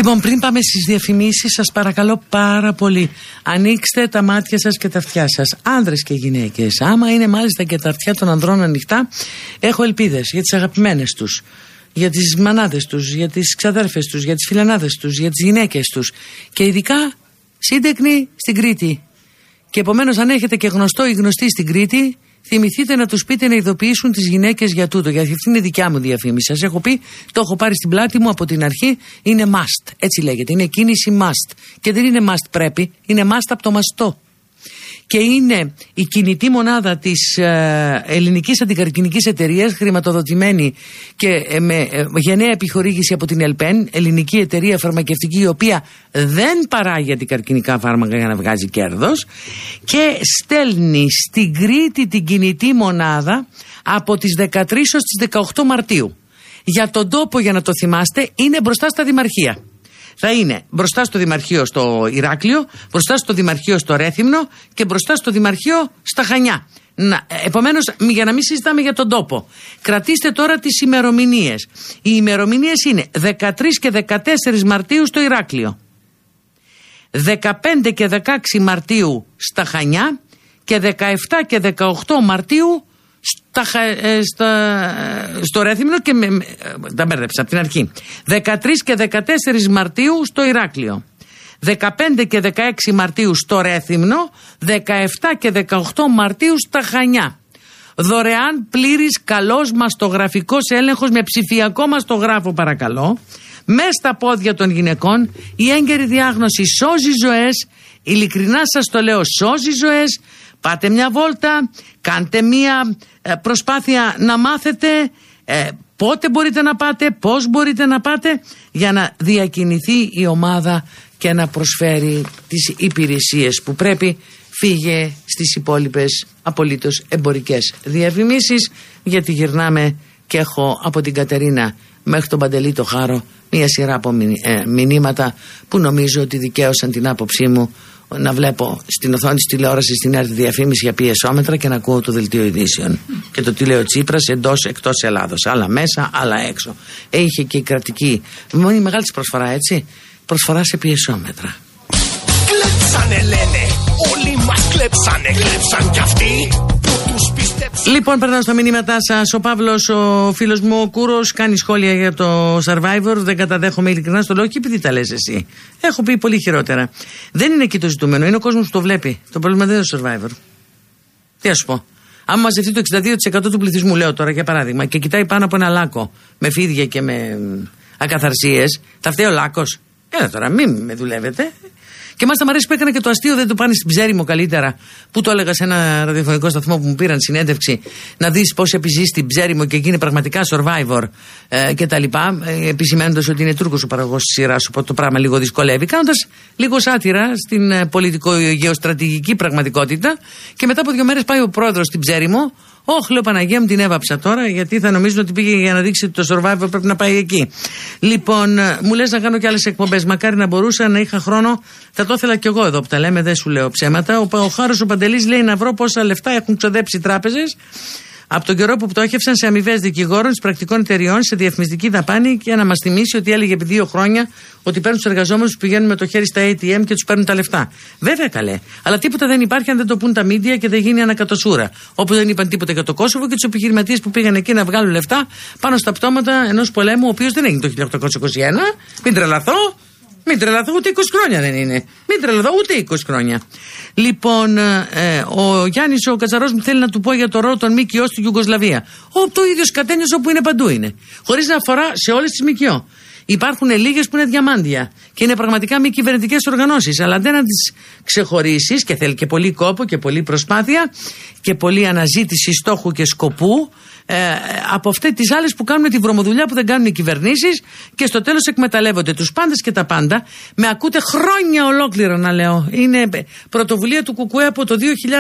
Speaker 3: Λοιπόν, πριν πάμε στις διαφημίσεις, σας παρακαλώ πάρα πολύ. Ανοίξτε τα μάτια σας και τα αυτιά σας, Άνδρες και γυναίκες. Άμα είναι μάλιστα και τα αυτιά των ανδρών ανοιχτά, έχω ελπίδες για τις αγαπημένες τους, για τις μανάδες τους, για τις ξαδέρφες τους, για τις φιλανάδε τους, για τις γυναίκες τους. και ειδικά σύντεκνοι στην Κρήτη. Και επομένως αν έχετε και γνωστό ή γνωστή στην Κρήτη θυμηθείτε να τους πείτε να ειδοποιήσουν τις γυναίκες για τούτο. Γιατί αυτή είναι δικιά μου διαφήμιση. Σας έχω πει, το έχω πάρει στην πλάτη μου από την αρχή. Είναι must. Έτσι λέγεται. Είναι κίνηση must. Και δεν είναι must πρέπει. Είναι must από το μαστό και είναι η κινητή μονάδα της ε, ελληνικής αντικαρκυνικής εταιρείας χρηματοδοτημένη και ε, με ε, γενναία επιχορήγηση από την ΕΛΠΕΝ, ελληνική εταιρεία φαρμακευτική η οποία δεν παράγει αντικαρκυνικά φάρμακα για να βγάζει κέρδος και στέλνει στην Κρήτη την κινητή μονάδα από τις 13 ως τις 18 Μαρτίου. Για τον τόπο για να το θυμάστε είναι μπροστά στα δημαρχία θα είναι μπροστά στο Δημαρχείο στο Ηράκλειο, μπροστά στο Δημαρχείο στο Ρέθυμνο και μπροστά στο Δημαρχείο στα Χανιά. Να, επομένως για να μην συζητάμε για τον τόπο Κρατήστε τώρα τις ημερομηνίες. Οι ημερομηνίες είναι 13 και 14 Μαρτίου στο Ηράκλειο 15 και 16 Μαρτίου στα Χανιά Και 17 και 18 Μαρτίου στα, ε, στα, στο Ρέθυμνο και με, τα μπέρδεψα από την αρχή. 13 και 14 Μαρτίου στο Ηράκλειο. 15 και 16 Μαρτίου στο Ρέθυμνο, 17 και 18 Μαρτίου στα Χανιά. Δωρεάν πλήρης καλός μαστογραφικός έλεγχος με ψηφιακό μαστογράφο παρακαλώ. Μες στα πόδια των γυναικών η έγκαιρη διάγνωση σώζει ζωές, ειλικρινά σας το λέω σώζει ζωές, πάτε μια βόλτα, κάντε μια ε, προσπάθεια να μάθετε ε, πότε μπορείτε να πάτε, πώς μπορείτε να πάτε για να διακινηθεί η ομάδα και να προσφέρει τις υπηρεσίες που πρέπει. Φύγε στις υπόλοιπες απολύτως εμπορικές διαφημίσεις γιατί γυρνάμε και έχω από την Κατερίνα μέχρι τον Παντελή το Χάρο μια σειρά από ε, μηνύματα που νομίζω ότι δικαίωσαν την άποψή μου να βλέπω στην οθόνη της τηλεόρασης στην έρθει διαφήμιση για πιεσόμετρα και να ακούω το δελτίο ειδήσεων. Και το τι λέει ο Τσίπρας εντός εκτός Ελλάδος. Άλλα μέσα, άλλα έξω. Είχε και η κρατική. Μόνη μεγάλη προσφορά, έτσι. Προσφορά σε πιεσόμετρα.
Speaker 2: Κλέψανε λένε, όλοι μας κλέψανε, κλέψαν κι αυτοί
Speaker 3: Λοιπόν, περνάω στα μηνύματά σας. Ο Παύλος, ο φίλος μου, ο Κούρος, κάνει σχόλια για το survivor. Δεν καταδέχομαι ειλικρινά στο λόγο και επειδή τα λες εσύ. Έχω πει πολύ χειρότερα. Δεν είναι εκεί το ζητούμενο, είναι ο κόσμος που το βλέπει. Το πρόβλημα δεν είναι το survivor. Τι α σου πω. Αν μαζευτεί το 62% του πληθυσμού, λέω τώρα για παράδειγμα, και κοιτάει πάνω από ένα λάκκο με φίδια και με ακαθαρσίες, θα φταίει ο λάκκος. Έλα τώρα, μην με δουλεύετε. Και μάλιστα μου αρέσει που έκανε και το αστείο, δεν το πάνε στην ψέριμο καλύτερα. Που το έλεγα σε ένα ραδιοφωνικό σταθμό που μου πήραν συνέντευξη. Να δεις πώς επιζεί στην ψέριμο και γίνει πραγματικά survivor ε, κτλ. Ε, Επισημένοντας ότι είναι Τούρκος ο παραγωγός της σειράς, οπότε το πράγμα λίγο δυσκολεύει. Κάνοντας λίγο σάτυρα στην ε, πολιτικο-γεωστρατηγική πραγματικότητα. Και μετά από δύο μέρες πάει ο πρόεδρος στην ψέριμο, Όχι, λέω Παναγία μου την έβαψα τώρα, γιατί θα νομίζουν ότι πήγε για να δείξει ότι το survivor πρέπει να πάει εκεί. Λοιπόν, ε, μου λες να κάνω και άλλες εκπομπές. Μακάρι να μπορούσα να είχα χρόνο. Θα το ήθελα κι εγώ εδώ που τα λέμε, δεν σου λέω ψέματα. Ο, ο Χάρος ο Παντελής λέει να βρω πόσα λεφτά έχουν ξοδέψει οι τράπεζες από τον καιρό που πτώχευσαν σε αμοιβές δικηγόρων, τη πρακτικών εταιριών, σε διαφημιστική δαπάνη και να μας θυμίσει ότι έλεγε επί δύο χρόνια ότι παίρνουν τους εργαζόμενους που πηγαίνουν με το χέρι στα ATM και τους παίρνουν τα λεφτά. Βέβαια καλέ. Αλλά τίποτα δεν υπάρχει αν δεν το πούν τα μίντια και δεν γίνει ανακατοσούρα. Όπου δεν είπαν τίποτα για το Κόσοβο και τους επιχειρηματίες που πήγαν εκεί να βγάλουν λεφτά πάνω στα πτώματα ενός πολέμου, ο οποίος δεν έγινε το 1821. Μην τρελαθώ. Μην τρελαθώ, ούτε 20 χρόνια δεν είναι. Μην τρελαθώ, ούτε 20 χρόνια. Λοιπόν, ε, ο Γιάννης ο Κατσαρός μου θέλει να του πω για το ρόλο των ΜΚΟ στην Ιουγκοσλαβία. Ο, το ίδιος κατένιος όπου είναι παντού είναι. Χωρίς να αφορά σε όλες τις ΜΚΟ. Υπάρχουν λίγες που είναι διαμάντια και είναι πραγματικά μη κυβερνητικές οργανώσεις. Αλλά δεν να τις ξεχωρίσεις και θέλει και πολύ κόπο και πολύ προσπάθεια και πολλή αναζήτηση στόχου και σκοπού ε, από αυτέ τις άλλες που κάνουν τη βρωμοδουλειά που δεν κάνουν οι κυβερνήσεις και στο τέλος εκμεταλλεύονται τους πάντες και τα πάντα. Με ακούτε χρόνια ολόκληρα να λέω. Είναι πρωτοβουλία του Κουκουέ από το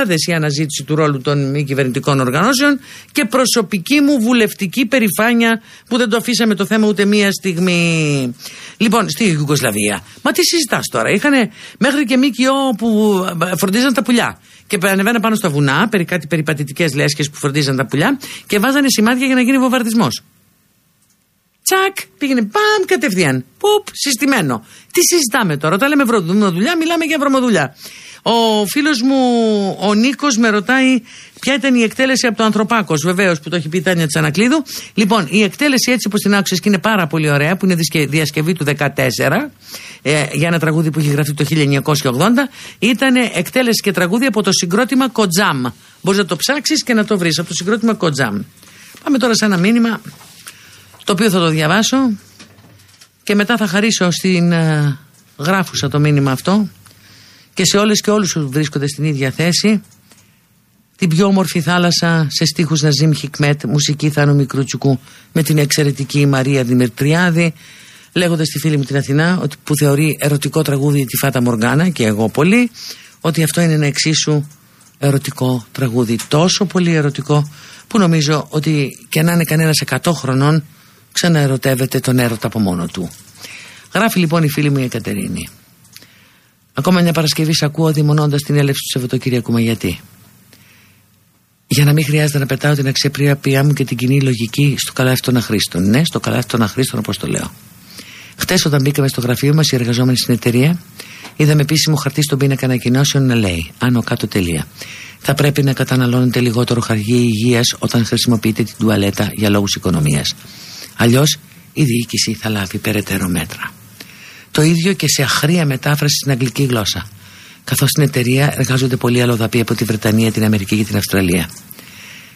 Speaker 3: 2000 η αναζήτηση του ρόλου των μη κυβερνητικών οργανώσεων και προσωπική μου βουλευτική περηφάνεια που δεν το αφήσαμε το θέμα ούτε μία στιγμή. Λοιπόν, στη Ιουγκοσλαβία. Μα τι συζητάς τώρα. Είχαν μέχρι και ΜΚΟ που φροντίζαν τα πουλιά και ανεβαίναν πάνω στα βουνά, περί κάτι περιπατητικές λέσχες που φροντίζαν τα πουλιά και βάζανε σημάδια για να γίνει βομβαρδισμός. Τσακ, πήγαινε μπαμ κατευθείαν. Πουπ, συστημένο. Τι συζητάμε τώρα, όταν λέμε βρωμοδουλειά, μιλάμε για βρωμοδουλειά. Ο φίλος μου, ο Νίκος, με ρωτάει ποια ήταν η εκτέλεση από το Ανθρωπάκος. Βεβαίως που το έχει πει η Τάνια Τσανακλείδου. Λοιπόν, η εκτέλεση έτσι όπως την άκουσες και είναι πάρα πολύ ωραία, που είναι διασκευή του 14, ε, για ένα τραγούδι που έχει γραφτεί το 1980, ήταν εκτέλεση και τραγούδι από το συγκρότημα Κοτζάμ. Μπορείς να το ψάξεις και να το βρεις από το συγκρότημα Κοτζάμ. Πάμε τώρα σε ένα μήνυμα το οποίο θα το διαβάσω και μετά θα χαρίσω στην uh, γράφουσα το μήνυμα αυτό και σε όλες και όλους που βρίσκονται στην ίδια θέση την πιο όμορφη θάλασσα σε στίχους Ναζίμ Χικμέτ, μουσική Θάνου Μικρούτσουκου με την εξαιρετική Μαρία Δημητριάδη λέγοντας στη φίλη μου την Αθηνά ότι, που θεωρεί ερωτικό τραγούδι τη Φάτα Μοργάνα και εγώ πολύ ότι αυτό είναι ένα εξίσου ερωτικό τραγούδι τόσο πολύ ερωτικό που νομίζω ότι και να είναι κανένας 100 χρονών ξαναερωτεύεται τον έρωτα από μόνο του. Γράφει λοιπόν η φίλη μου η Εκατερίνη. Ακόμα μια Παρασκευή σ' ακούω δημονώντας την έλευση του Σαββατοκύριακου. Μα γιατί; Για να μην χρειάζεται να πετάω την αξιοπρέπειά μου και την κοινή λογική στο καλάθι των αχρήστων. Ναι, στο καλάθι των αχρήστων, όπως το λέω. Χτε, όταν μπήκαμε στο γραφείο μας, οι εργαζόμενοι στην εταιρεία, είδαμε επίσημο χαρτί στον πίνακα ανακοινώσεων να λέει: Άνω κάτω τελεία. Θα πρέπει να καταναλώνετε λιγότερο χαρτί υγείας όταν χρησιμοποιείτε την τουαλέτα για λόγους οικονομίας. Αλλιώς η διοίκηση θα λάβει περαιτέρω μέτρα. Το ίδιο και σε αχρία μετάφραση στην αγγλική γλώσσα. Καθώς στην εταιρεία εργάζονται πολλοί αλλοδαποί από τη Βρετανία, την Αμερική και την Αυστραλία.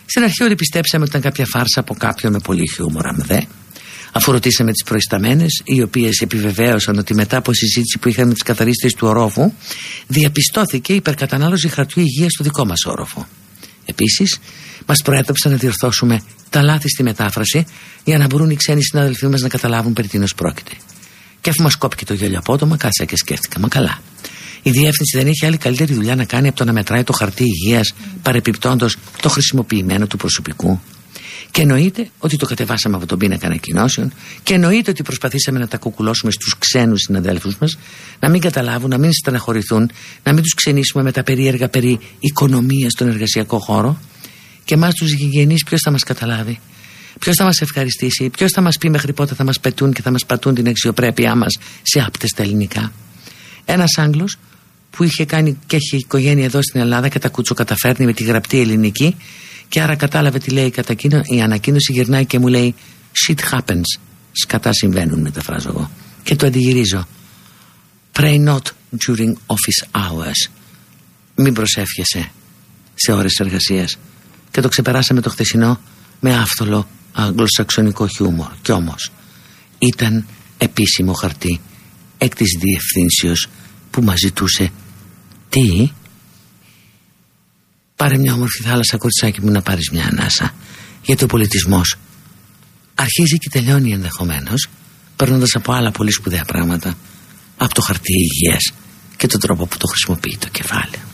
Speaker 3: Στην αρχή όλοι πιστέψαμε ότι ήταν κάποια φάρσα από κάποιον με πολύ χιούμορ, αν δε. Αφού ρωτήσαμε τις προϊσταμένες, οι οποίες επιβεβαίωσαν ότι μετά από συζήτηση που είχαμε με τις καθαρίστε του ορόφου, διαπιστώθηκε η υπερκατανάλωση χαρτιού υγείας στο δικό μας όροφο. Επίσης, μας προέτρεψαν να διορθώσουμε τα λάθη στη μετάφραση για να μπορούν οι ξένοι συνάδελφοί μας να καταλάβουν περί τίνος πρόκειται. Και αφού μας κόπηκε το γέλιο απότομα, κάτσα και σκέφτηκα. Μα καλά. Η διεύθυνση δεν έχει άλλη καλύτερη δουλειά να κάνει από το να μετράει το χαρτί υγείας παρεπιπτόντως το χρησιμοποιημένο του προσωπικού. Και εννοείται ότι το κατεβάσαμε από τον πίνακα ανακοινώσεων και εννοείται ότι προσπαθήσαμε να τα κουκουλώσουμε στους ξένους συναδέλφους μας, να μην καταλάβουν, να μην στεναχωρηθούν, να μην τους ξενήσουμε με τα περίεργα περί οικονομίας στον εργασιακό χώρο. Και εμά τους γηγενείς ποιος θα μας καταλάβει; Ποιος θα μας ευχαριστήσει, ποιος θα μας πει μέχρι πότε θα μας πετούν και θα μας πατούν την αξιοπρέπειά μας σε άπτες τα ελληνικά. Ένας Άγγλος που είχε κάνει και έχει οικογένεια εδώ στην Ελλάδα και τα κούτσο καταφέρνει με τη γραπτή ελληνική και άρα κατάλαβε τι λέει η ανακοίνωση γυρνάει και μου λέει shit happens σκατά συμβαίνουν μεταφράζω εγώ. Και το αντιγυρίζω. Pray not during office hours μην προσεύχεσαι σε ώρες εργασίας. Και το ξεπεράσαμε το χθεσινό με άφθολο αγγλοσαξονικό χιούμορ. Κι όμως ήταν επίσημο χαρτί εκ της διευθύνσεως που μας ζητούσε τι; Πάρε μια όμορφη θάλασσα κοριτσάκι μου να πάρεις μια ανάσα γιατί ο πολιτισμός αρχίζει και τελειώνει ενδεχομένως παίρνοντας από άλλα πολύ σπουδαία πράγματα από το χαρτί υγείας και τον τρόπο που το χρησιμοποιεί το κεφάλαιο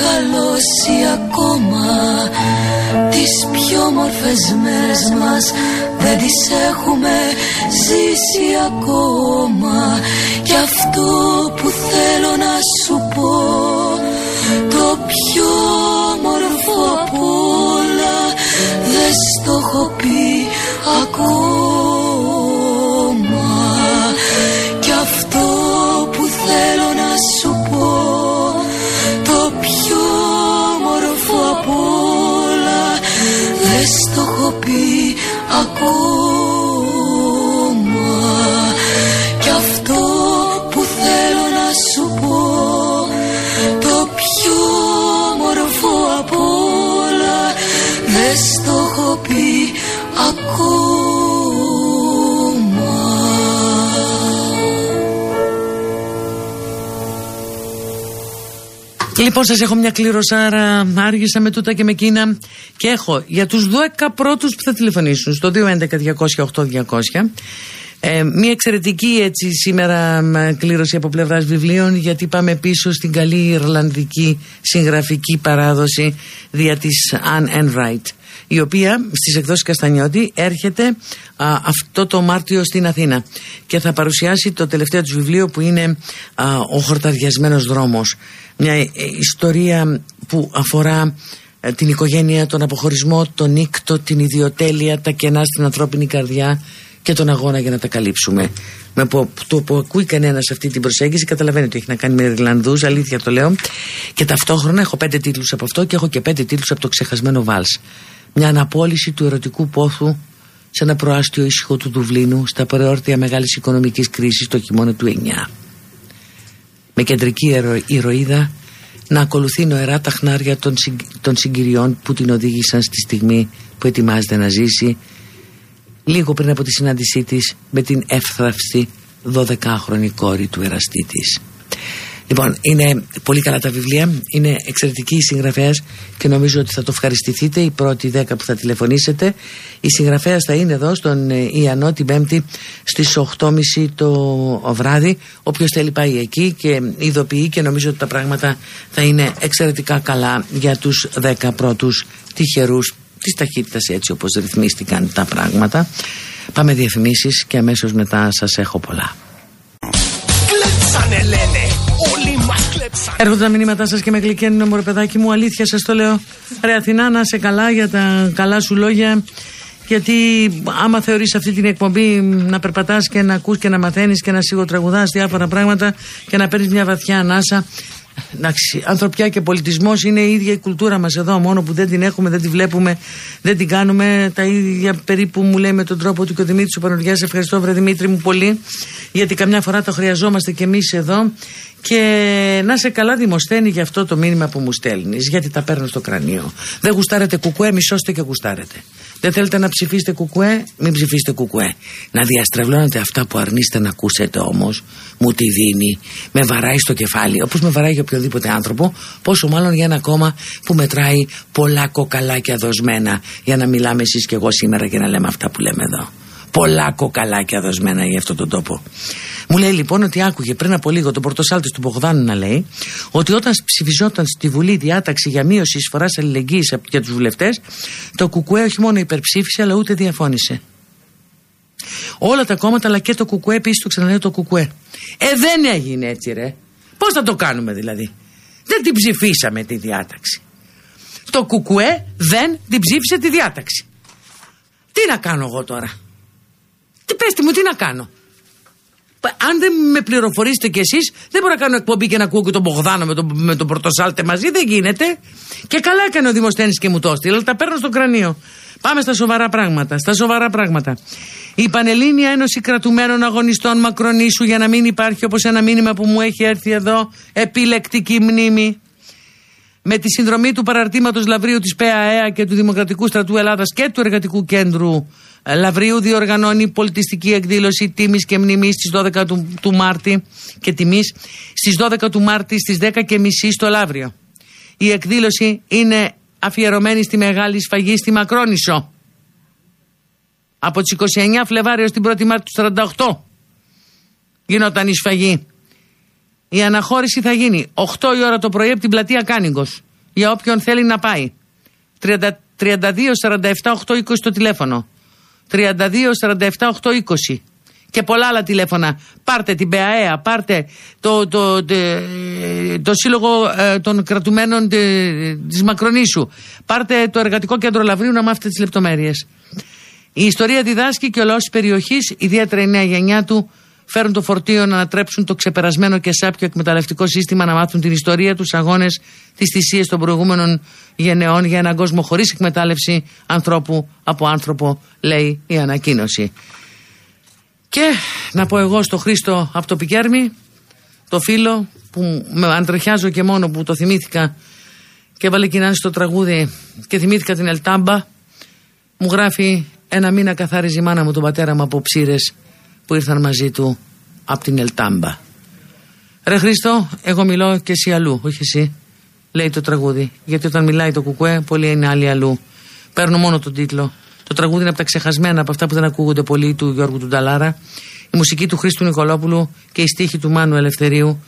Speaker 6: μεγαλώσει ακόμα. Τις πιο μορφές μέρες μας δεν τις έχουμε ζήσει ακόμα. Κι αυτό που θέλω να σου πω Το πιο μορφό απ' όλα δεν στο έχω πει ακόμα
Speaker 3: Λοιπόν, σας έχω μια κληροσάρα. Άργησα με τούτα και με εκείνα. Και έχω για τους 12 πρώτους που θα τηλεφωνήσουν στο 211-200-8200 ε, μια εξαιρετική έτσι σήμερα κλήρωση από πλευράς βιβλίων γιατί πάμε πίσω στην καλή Ιρλανδική συγγραφική παράδοση δια της Anne Enright η οποία στις εκδόσεις Καστανιώτη έρχεται αυτό το Μάρτιο στην Αθήνα και θα παρουσιάσει το τελευταίο του βιβλίο που είναι ο χορταδιασμένος δρόμος μια ε, ιστορία που αφορά ε, την οικογένεια, τον αποχωρισμό, τον νύκτο, την ιδιοτέλεια, τα κενά στην ανθρώπινη καρδιά και τον αγώνα για να τα καλύψουμε. Με το που ακούει κανένας αυτή την προσέγγιση, καταλαβαίνει ότι έχει να κάνει με Ιρλανδούς, αλήθεια το λέω. Και ταυτόχρονα έχω πέντε τίτλους από αυτό και έχω και πέντε τίτλους από το ξεχασμένο Βάλς. Μια αναπόλυση του ερωτικού πόθου σε ένα προάστιο ήσυχο του Δουβλίνου στα προόρτια μεγάλης οικονομικής κρίσης το χειμώνα του 9. Με κεντρική ηρωίδα να ακολουθεί νοερά τα χνάρια των, των συγκυριών που την οδήγησαν στη στιγμή που ετοιμάζεται να ζήσει λίγο πριν από τη συνάντησή της με την εύθραυστη 12χρονη κόρη του εραστή της. Λοιπόν, είναι πολύ καλά τα βιβλία, είναι εξαιρετική η συγγραφέας και νομίζω ότι θα το ευχαριστηθείτε οι πρώτοι δέκα που θα τηλεφωνήσετε. Η συγγραφέας θα είναι εδώ στον ε, Ιαννό την Πέμπτη στις 8.30 το βράδυ. Όποιος θέλει πάει εκεί και ειδοποιεί και νομίζω ότι τα πράγματα θα είναι εξαιρετικά καλά για τους δέκα πρώτους τυχερούς της ταχύτητας έτσι όπως ρυθμίστηκαν τα πράγματα. Πάμε διαφημίσεις και αμέσως μετά σας έχω πολλά. Έρχονται τα μηνύματά σας και με γλυκένουν μωρέ παιδάκι μου. Αλήθεια σας το λέω. Ρε Αθηνά, να σε καλά για τα καλά σου λόγια. Γιατί άμα θεωρείς αυτή την εκπομπή να περπατάς και να ακούς και να μαθαίνεις και να σιγοτραγουδάς διάφορα πράγματα και να παίρνεις μια βαθιά ανάσα, Εντάξει, ανθρωπιά και πολιτισμός είναι η ίδια η κουλτούρα μας εδώ. Μόνο που δεν την έχουμε, δεν την βλέπουμε, δεν την κάνουμε. Τα ίδια περίπου μου λέει με τον τρόπο του και ο Δημήτρης ο Πανουργιάς. Ευχαριστώ, βρε Δημήτρη μου πολύ, γιατί καμιά φορά το χρειαζόμαστε κι εμείς εδώ. Και να σε καλά δημοσθένει για αυτό το μήνυμα που μου στέλνεις, γιατί τα παίρνω στο κρανίο. Δεν γουστάρετε κουκουέ, μισώστε και γουστάρετε. Δεν θέλετε να ψηφίσετε κουκουέ, μην ψηφίσετε κουκουέ. Να διαστρεβλώνετε αυτά που αρνείστε να ακούσετε όμως, μου τη δίνει, με βαράει στο κεφάλι, όπως με βαράει για οποιοδήποτε άνθρωπο, πόσο μάλλον για ένα κόμμα που μετράει πολλά κοκαλάκια δοσμένα για να μιλάμε εσείς και εγώ σήμερα και να λέμε αυτά που λέμε εδώ. Πολλά κοκαλάκια δοσμένα για αυτόν τον τόπο. Μου λέει λοιπόν ότι άκουγε πριν από λίγο τον πορτοσάλτης του Μπογδάνου να λέει ότι όταν ψηφιζόταν στη Βουλή διάταξη για μείωση εισφοράς αλληλεγγύης για τους βουλευτές, το Κουκουέ όχι μόνο υπερψήφισε αλλά ούτε διαφώνησε. Όλα τα κόμματα αλλά και το Κουκουέ επίσης το ξαναλέω το Κουκουέ. Ε, δεν έγινε έτσι, ρε. Πώς θα το κάνουμε δηλαδή; Δεν την ψηφίσαμε τη διάταξη. Το Κουκουέ δεν την ψήφισε τη διάταξη. Τι να κάνω εγώ τώρα; Τι πέστε μου, τι να κάνω; Αν δεν με πληροφορήσετε κι εσείς, δεν μπορώ να κάνω εκπομπή και να ακούω και τον Μπογδάνο με τον, με τον Πορτοσάλτε μαζί. Δεν γίνεται. Και καλά έκανε ο Δημοσθένης και μου το στείλε, αλλά τα παίρνω στο κρανίο. Πάμε στα σοβαρά πράγματα. Στα σοβαρά πράγματα. Η Πανελλήνια Ένωση Κρατουμένων Αγωνιστών Μακρονήσου, για να μην υπάρχει όπως ένα μήνυμα που μου έχει έρθει εδώ, επιλεκτική μνήμη. Με τη συνδρομή του παραρτήματος Λαβρίου της ΠΑΕΑ και του Δημοκρατικού Στρατού Ελλάδας και του Εργατικού Κέντρου ε, Λαβρίου διοργανώνει πολιτιστική εκδήλωση τιμής και μνήμης στις 12 του, του Μάρτη και τιμής στις 12 του Μάρτη στις 10 και μισή στο Λαύριο. Η εκδήλωση είναι αφιερωμένη στη μεγάλη σφαγή στη Μακρόνισο. Από τις 29 Φλεβάριο στην 1η Μάρτη του 48 γινόταν η σφαγή. Η αναχώρηση θα γίνει 8 η ώρα το πρωί από την πλατεία Κάνιγκος για όποιον θέλει να πάει. 32 47 820 το τηλέφωνο. 32 47 820 και πολλά άλλα τηλέφωνα. Πάρτε την ΠΑΕΑ, πάρτε το, το, το, το Σύλλογο ε, των Κρατουμένων της Μακρονήσου, πάρτε το Εργατικό Κέντρο Λαβρίου να μάθετε τις λεπτομέρειες. Η ιστορία διδάσκει και ο λαό της περιοχής, ιδιαίτερα η νέα γενιά του, φέρουν το φορτίο να ανατρέψουν το ξεπερασμένο και σάπιο εκμεταλλευτικό σύστημα, να μάθουν την ιστορία, τους αγώνες, τις θυσίες των προηγούμενων γενεών για έναν κόσμο χωρίς εκμετάλλευση ανθρώπου από άνθρωπο, λέει η ανακοίνωση. Και να πω εγώ στο Χρήστο από το Πικέρμι, το φίλο που με αντρεχιάζω και μόνο που το θυμήθηκα και έβαλε κοινά στο τραγούδι και θυμήθηκα την Ελτάμπα, μου γράφει ένα μήνα καθάριζε η μάνα μου τον πατέρα μου από ψήρες που ήρθαν μαζί του από την Ελτάμπα. Ρε Χρήστο, εγώ μιλώ και εσύ αλλού, όχι εσύ. Λέει το τραγούδι. Γιατί όταν μιλάει το κουκουέ, πολλοί είναι άλλοι αλλού. Παίρνω μόνο τον τίτλο. Το τραγούδι είναι από τα ξεχασμένα από αυτά που δεν ακούγονται πολύ του Γιώργου του Νταλάρα. Η μουσική του Χρήστου Νικολόπουλου και η στίχη του Μάνου Ελευθερίου.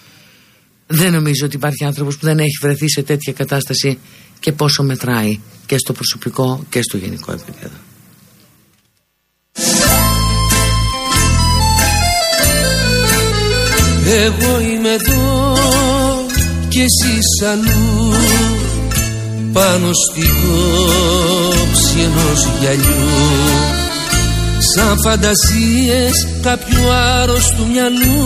Speaker 3: Δεν νομίζω ότι υπάρχει άνθρωπος που δεν έχει βρεθεί σε τέτοια κατάσταση και πόσο μετράει και στο προσωπικό και στο γενικό επίπεδο.
Speaker 7: Εγώ είμαι εδώ και εσύ αλλού πάνω στην κόψη ενός γυαλιού. Σαν φαντασίες κάποιου άρρωστου μυαλού.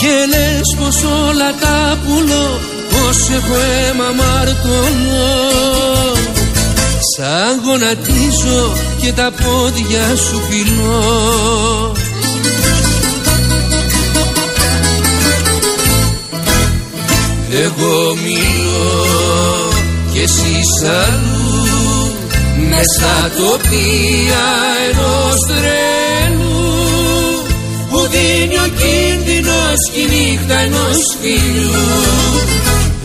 Speaker 7: Και λες πως όλα τα πουλώ πως έχω αίμα μαρτωλό σαν γονατίζω και τα πόδια σου φιλώ Εγώ μιλώ και εσύ αλλού με στα τοπία ενός τρέλου που δίνει ο κίνδυνος και η νύχτα ενός φίλου.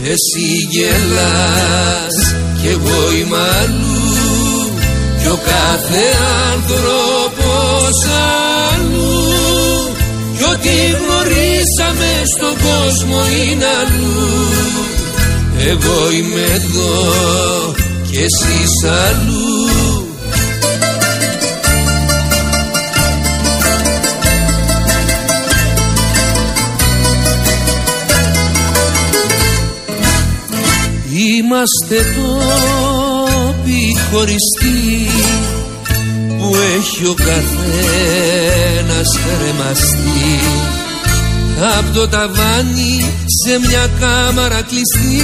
Speaker 7: Εσύ γελάς κι εγώ είμαι αλλού κι ο κάθε άνθρωπος αλλού κι ό,τι γνωρίσαμε στον κόσμο είναι αλλού. Εγώ είμαι εδώ και εσύ αλλού. Είμαστε τόποι χωριστοί που έχει ο καθένας κρεμαστεί Απ' το ταβάνι σε μια κάμαρα κλειστή.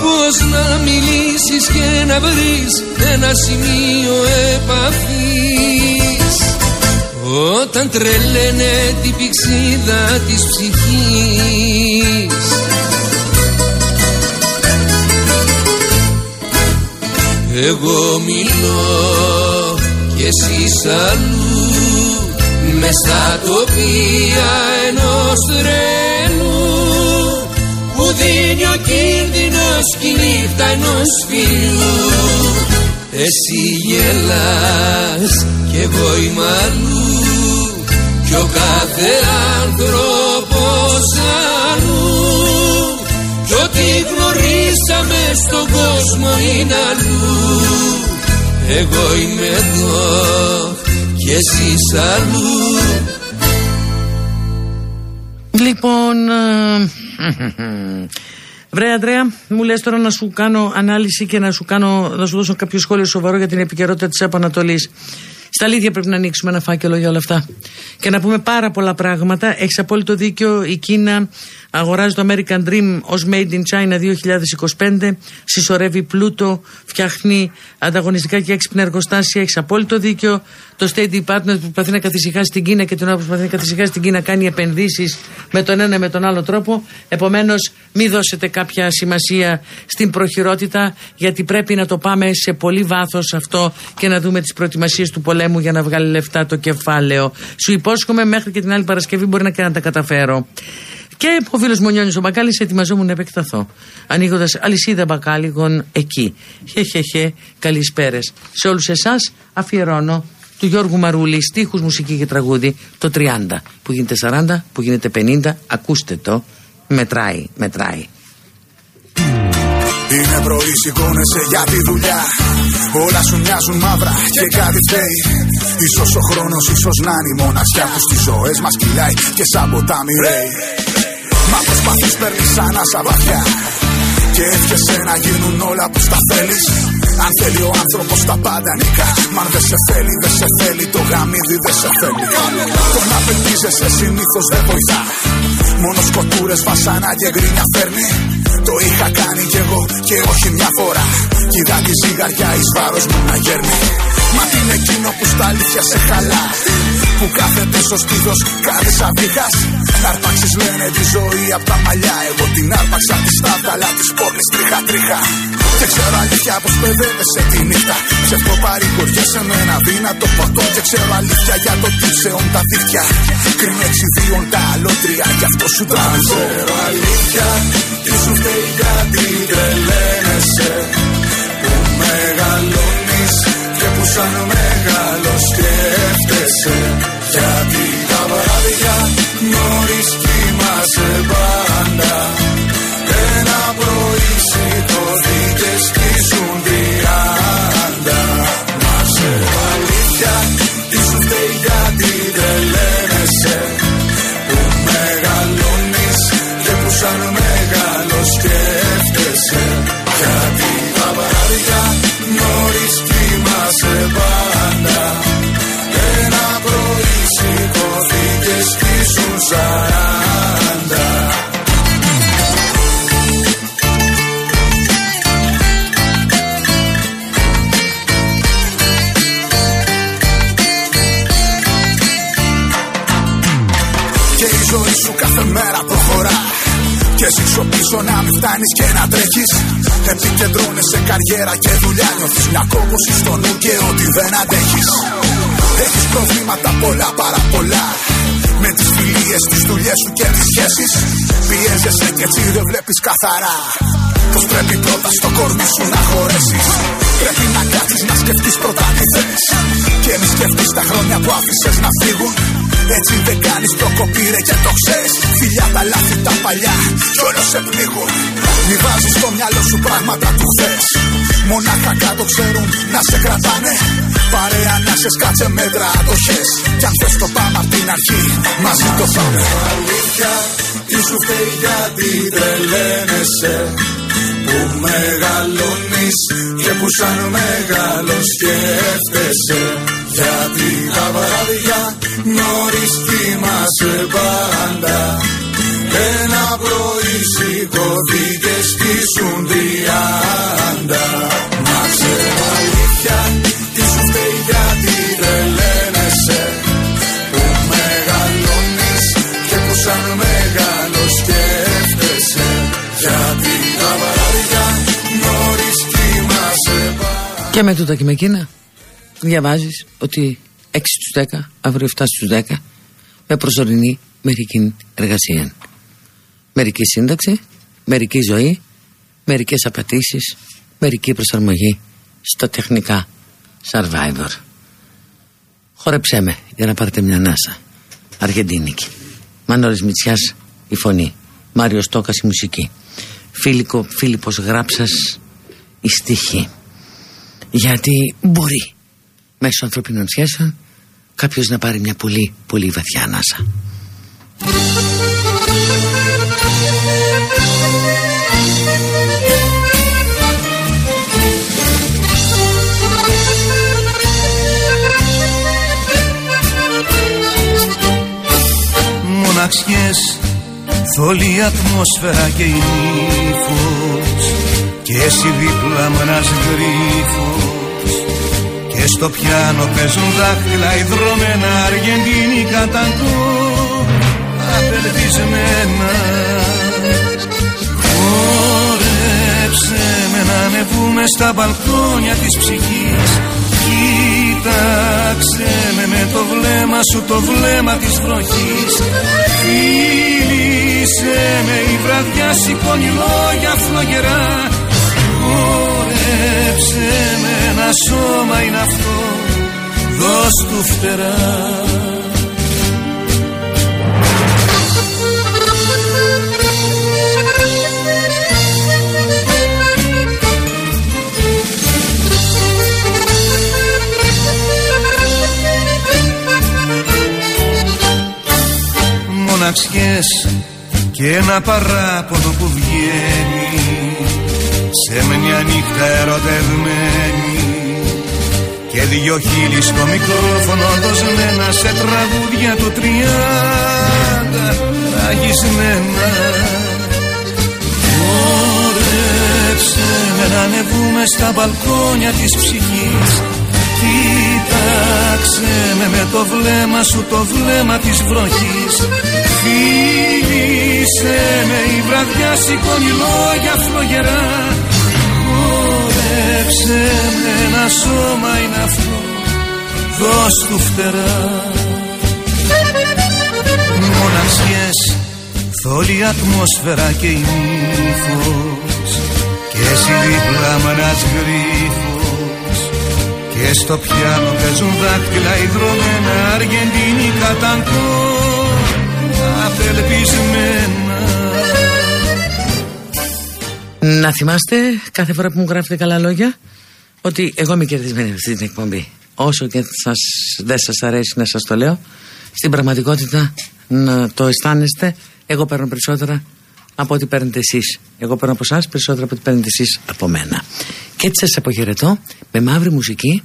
Speaker 7: Πώς να μιλήσεις και να βρεις ένα σημείο επαφής. Όταν τρελαίνε την πηξίδα της ψυχής. Εγώ μιλώ και εσύ αλλού μες στα τοπία ενός τρένου που δίνει ο κίνδυνος και η νύχτα ενός φίλου. Εσύ γελάς κι εγώ είμαι αλλού κι ο κάθε άνθρωπος αλλού κι ό,τι γνωρίσαμε στον κόσμο είναι αλλού. Εγώ είμαι εδώ και εσύ αλλού
Speaker 3: Λοιπόν, ε, βρε Αντρέα, μου λες τώρα να σου κάνω ανάλυση και να σου, κάνω, να σου δώσω κάποιο σχόλιο σοβαρό για την επικαιρότητα της Απανατολής. Στα αλήθεια πρέπει να ανοίξουμε ένα φάκελο για όλα αυτά. Και να πούμε πάρα πολλά πράγματα. Έχεις απόλυτο δίκιο. Η Κίνα αγοράζει το American Dream ως Made in China 2025. Συσσωρεύει πλούτο, φτιάχνει ανταγωνιστικά και έξυπνα εργοστάσια. Έχεις απόλυτο δίκιο. Το State Department που προσπαθεί να καθησυχάσει την Κίνα και την ώρα που προσπαθεί να καθησυχάσει την Κίνα κάνει επενδύσεις με τον ένα με τον άλλο τρόπο. Επομένως, μην δώσετε κάποια σημασία στην προχειρότητα, γιατί πρέπει να το πάμε σε πολύ βάθος αυτό και να δούμε τις προετοιμασίες του πολέμου για να βγάλει λεφτά το κεφάλαιο. Σου υπόσχομαι μέχρι και την άλλη Παρασκευή μπορεί να και να τα καταφέρω. Και ο φίλος μου Νιόνι ο Μπακάλι ετοιμαζόμουν να επεκταθώ. Ανοίγοντας αλυσίδα μπακάλιγων εκεί. Χεχεχε, καλησπέρε. Σε όλους εσάς αφιερώνω του Γιώργου Μαρούλη, στίχους, μουσική και τραγούδι, το 30. Που γίνεται 40, που γίνεται 50, ακούστε το. Μετράει, μετράει.
Speaker 8: Είναι πρωί, σηκώνεσαι για τη δουλειά. Όλα σου μοιάζουν μαύρα και κάτι φταίει. σω ο χρόνος, ίσως να είναι η μοναξιά που στις ζωές μας κυλάει και σαν ποτάμι ρέει. Μα προσπαθείς, παίρνεις σαν άσα βαθιά. Και εύχεσαι να γίνουν όλα που στα θέλεις. Αν θέλει ο άνθρωπος τα πάντα νικά. Μα αν δεν σε θέλει, δεν σε θέλει. Το γαμίδι δεν σε θέλει. Το να πελτίζεσαι συνήθως δεν βοηθά. Μόνο σκοτούρες, βασανά και γκρίνια φέρνει. Το είχα κάνει κι εγώ και όχι μια φορά. Κοίτα τη ζυγαριά εις βάρος μου να γέρνει. Μα τι είναι εκείνο που στα αλήθεια σε χαλά. Που κάθεται στο στήθος κάτι σαν βήχας Να αρπάξεις λένε τη ζωή απ' τα μαλλιά Εγώ την άρπαξα τη στάφτα αλλά της πόλης τρίχα τρίχα. Και ξέρω αλήθεια πως παιδεύεσαι τη νύχτα. Ψεύτο παρηγοριέσαι με ένα δύνατο ποτό Και ξέρω αλήθεια για το τι ψεών τα δίχτυα. Κρίνω εξιδίων τα αλότρια γι' αυτό σου τραβώ Ξέρω αλήθεια τι σου φταίει κάτι τρελαίνεσαι. Που μεγαλώνεις και που σαν μεγάλο σκέφτεσαι Γιατί τα βράδια νωρίς κοιμάσαι πάντα Και εσύ πίσω να μην φτάνεις και να τρέχεις. Επικεντρώνεσαι καριέρα και δουλειά Νιώθεις μια κόπωση στο νου και ότι δεν αντέχεις. Έχεις προβλήματα πολλά πάρα πολλά. Με τις φιλίες, τις δουλειές σου και τις σχέσεις. Πιέζεσαι και έτσι δεν βλέπεις καθαρά. Πως πρέπει πρώτα στο κορμί σου να χωρέσεις. Πρέπει να κάτσεις να σκεφτείς πρώτα τι θες. Και μη σκεφτείς τα χρόνια που άφησες να φύγουν Έτσι δεν κάνεις προκοπή ρε και το ξέρεις. Φιλιά τα λάθη τα παλιά κι όλο σε πνίγουν Μη βάζεις στο μυαλό σου πράγματα του χθες Μονάχα κάτω ξέρουν να σε κρατάνε. Παρέα να σε σκάτσε μέτρα αντοχές Κι αν θες το πάμε απ' την αρχή μαζί το πάμε. Αλήθεια τι σου φταίει γιατί τρελαίνεσαι Που μεγαλώνεις και που σαν μεγάλος σκέφτεσαι. Γιατί τα βράδια νωρίς κοιμάσαι πάντα. Ένα πρωί σηκωθήκες κι ήσουν τριάντα Μα ξέρω αλήθεια τι σου φταίει γιατί τρελαίνεσαι Που μεγαλώνεις και που σαν μεγάλος σκέφτεσαι. Γιατί τα βράδια νωρίς κοιμάσαι πάντα.
Speaker 3: Και με τούτα και με εκείνα διαβάζεις ότι 6 στους 10, αύριο 7 στους 10 με προσωρινή μερική εργασία. Μερική σύνταξη, μερική ζωή, μερικές απαιτήσεις, μερική προσαρμογή στα τεχνικά Survivor. Χόρεψέ με για να πάρετε μια ανάσα. Αργεντίνικη. Μανώρης Μητσιάς η φωνή. Μάριος Στόκας η μουσική. Φίλικο, Φίλιππος Γράψας η στίχη. Γιατί μπορεί μέσω ανθρωπίνων σχέσεων κάποιος να πάρει μια πολύ πολύ βαθιά ανάσα.
Speaker 9: Μοναξιές, θολή ατμόσφαιρα και η νύφος Και εσύ δίπλα μου ένας γρίφος Και στο πιάνο παίζουν δάχτυλα υδρωμένα αργεντίνικα ταγκό Απελπισμένα Χόρεψε με να ανεβούμε στα μπαλκόνια της ψυχής. Κοίταξε με με το βλέμμα σου το βλέμμα της βροχής. Φίλησε με η βραδιά σηκώνει λόγια φλογερά Χόρεψε με ένα σώμα είναι αυτό Δώσ' του φτερά. Μοναξιές και ένα παράπονο που βγαίνει σε μια νύχτα ερωτευμένη και δυο χείλη στο μικρόφωνο δοσμένα σε τραγούδια του τριάντα ραγισμένα. Χόρεψε με να ανεβούμε στα μπαλκόνια της ψυχής.
Speaker 1: Κοίταξε με με το βλέμμα σου το βλέμμα της βροχής. Φίλησε με η βραδιά σηκώνει λόγια φλογερά Χόρεψε με ένα σώμα είναι αυτό. Δώσ' του φτερά. Μοναξιές θόλη ατμόσφαιρα και η νύφος Και εσύ δίπλα με ένας γρίφος. Και στο πιάνο παίζουν δάχτυλα υδρωμένα Αργεντίνη καταγκό. Απελπισμένα
Speaker 3: Να θυμάστε κάθε φορά που μου γράφετε καλά λόγια ότι εγώ είμαι κερδισμένη αυτή την εκπομπή. Όσο και σας, δεν σας αρέσει να σας το λέω, στην πραγματικότητα να το αισθάνεστε, εγώ παίρνω περισσότερα από ό,τι παίρνετε εσείς. Εγώ παίρνω από εσάς περισσότερα από ό,τι παίρνετε εσείς από μένα. Και έτσι σας αποχαιρετώ με μαύρη μουσική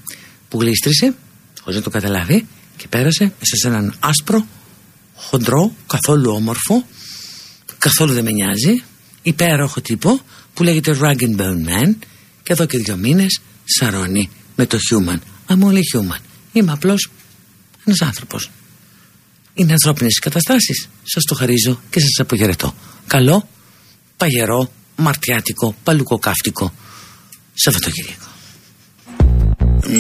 Speaker 3: που γλίστρησε, χωρίς να το καταλάβει, και πέρασε μέσα σε έναν άσπρο, χοντρό, καθόλου όμορφο, καθόλου δεν με νοιάζει, υπέροχο τύπο που λέγεται Rag and Bone Man και εδώ και δύο μήνες σαρώνει με το human. I'm only human. Είμαι απλώς ένας άνθρωπος. Είναι ανθρώπινες οι καταστάσεις. Σας το χαρίζω και σας αποχαιρετώ. Καλό, παγερό, μαρτιάτικο, παλουκοκάφτικο Σαββατοκύριακο.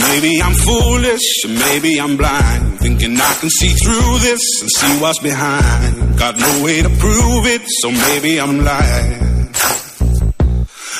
Speaker 10: Maybe I'm foolish, maybe I'm blind. Thinking I can see through this and see what's behind. Got no way to prove it, so maybe I'm lying.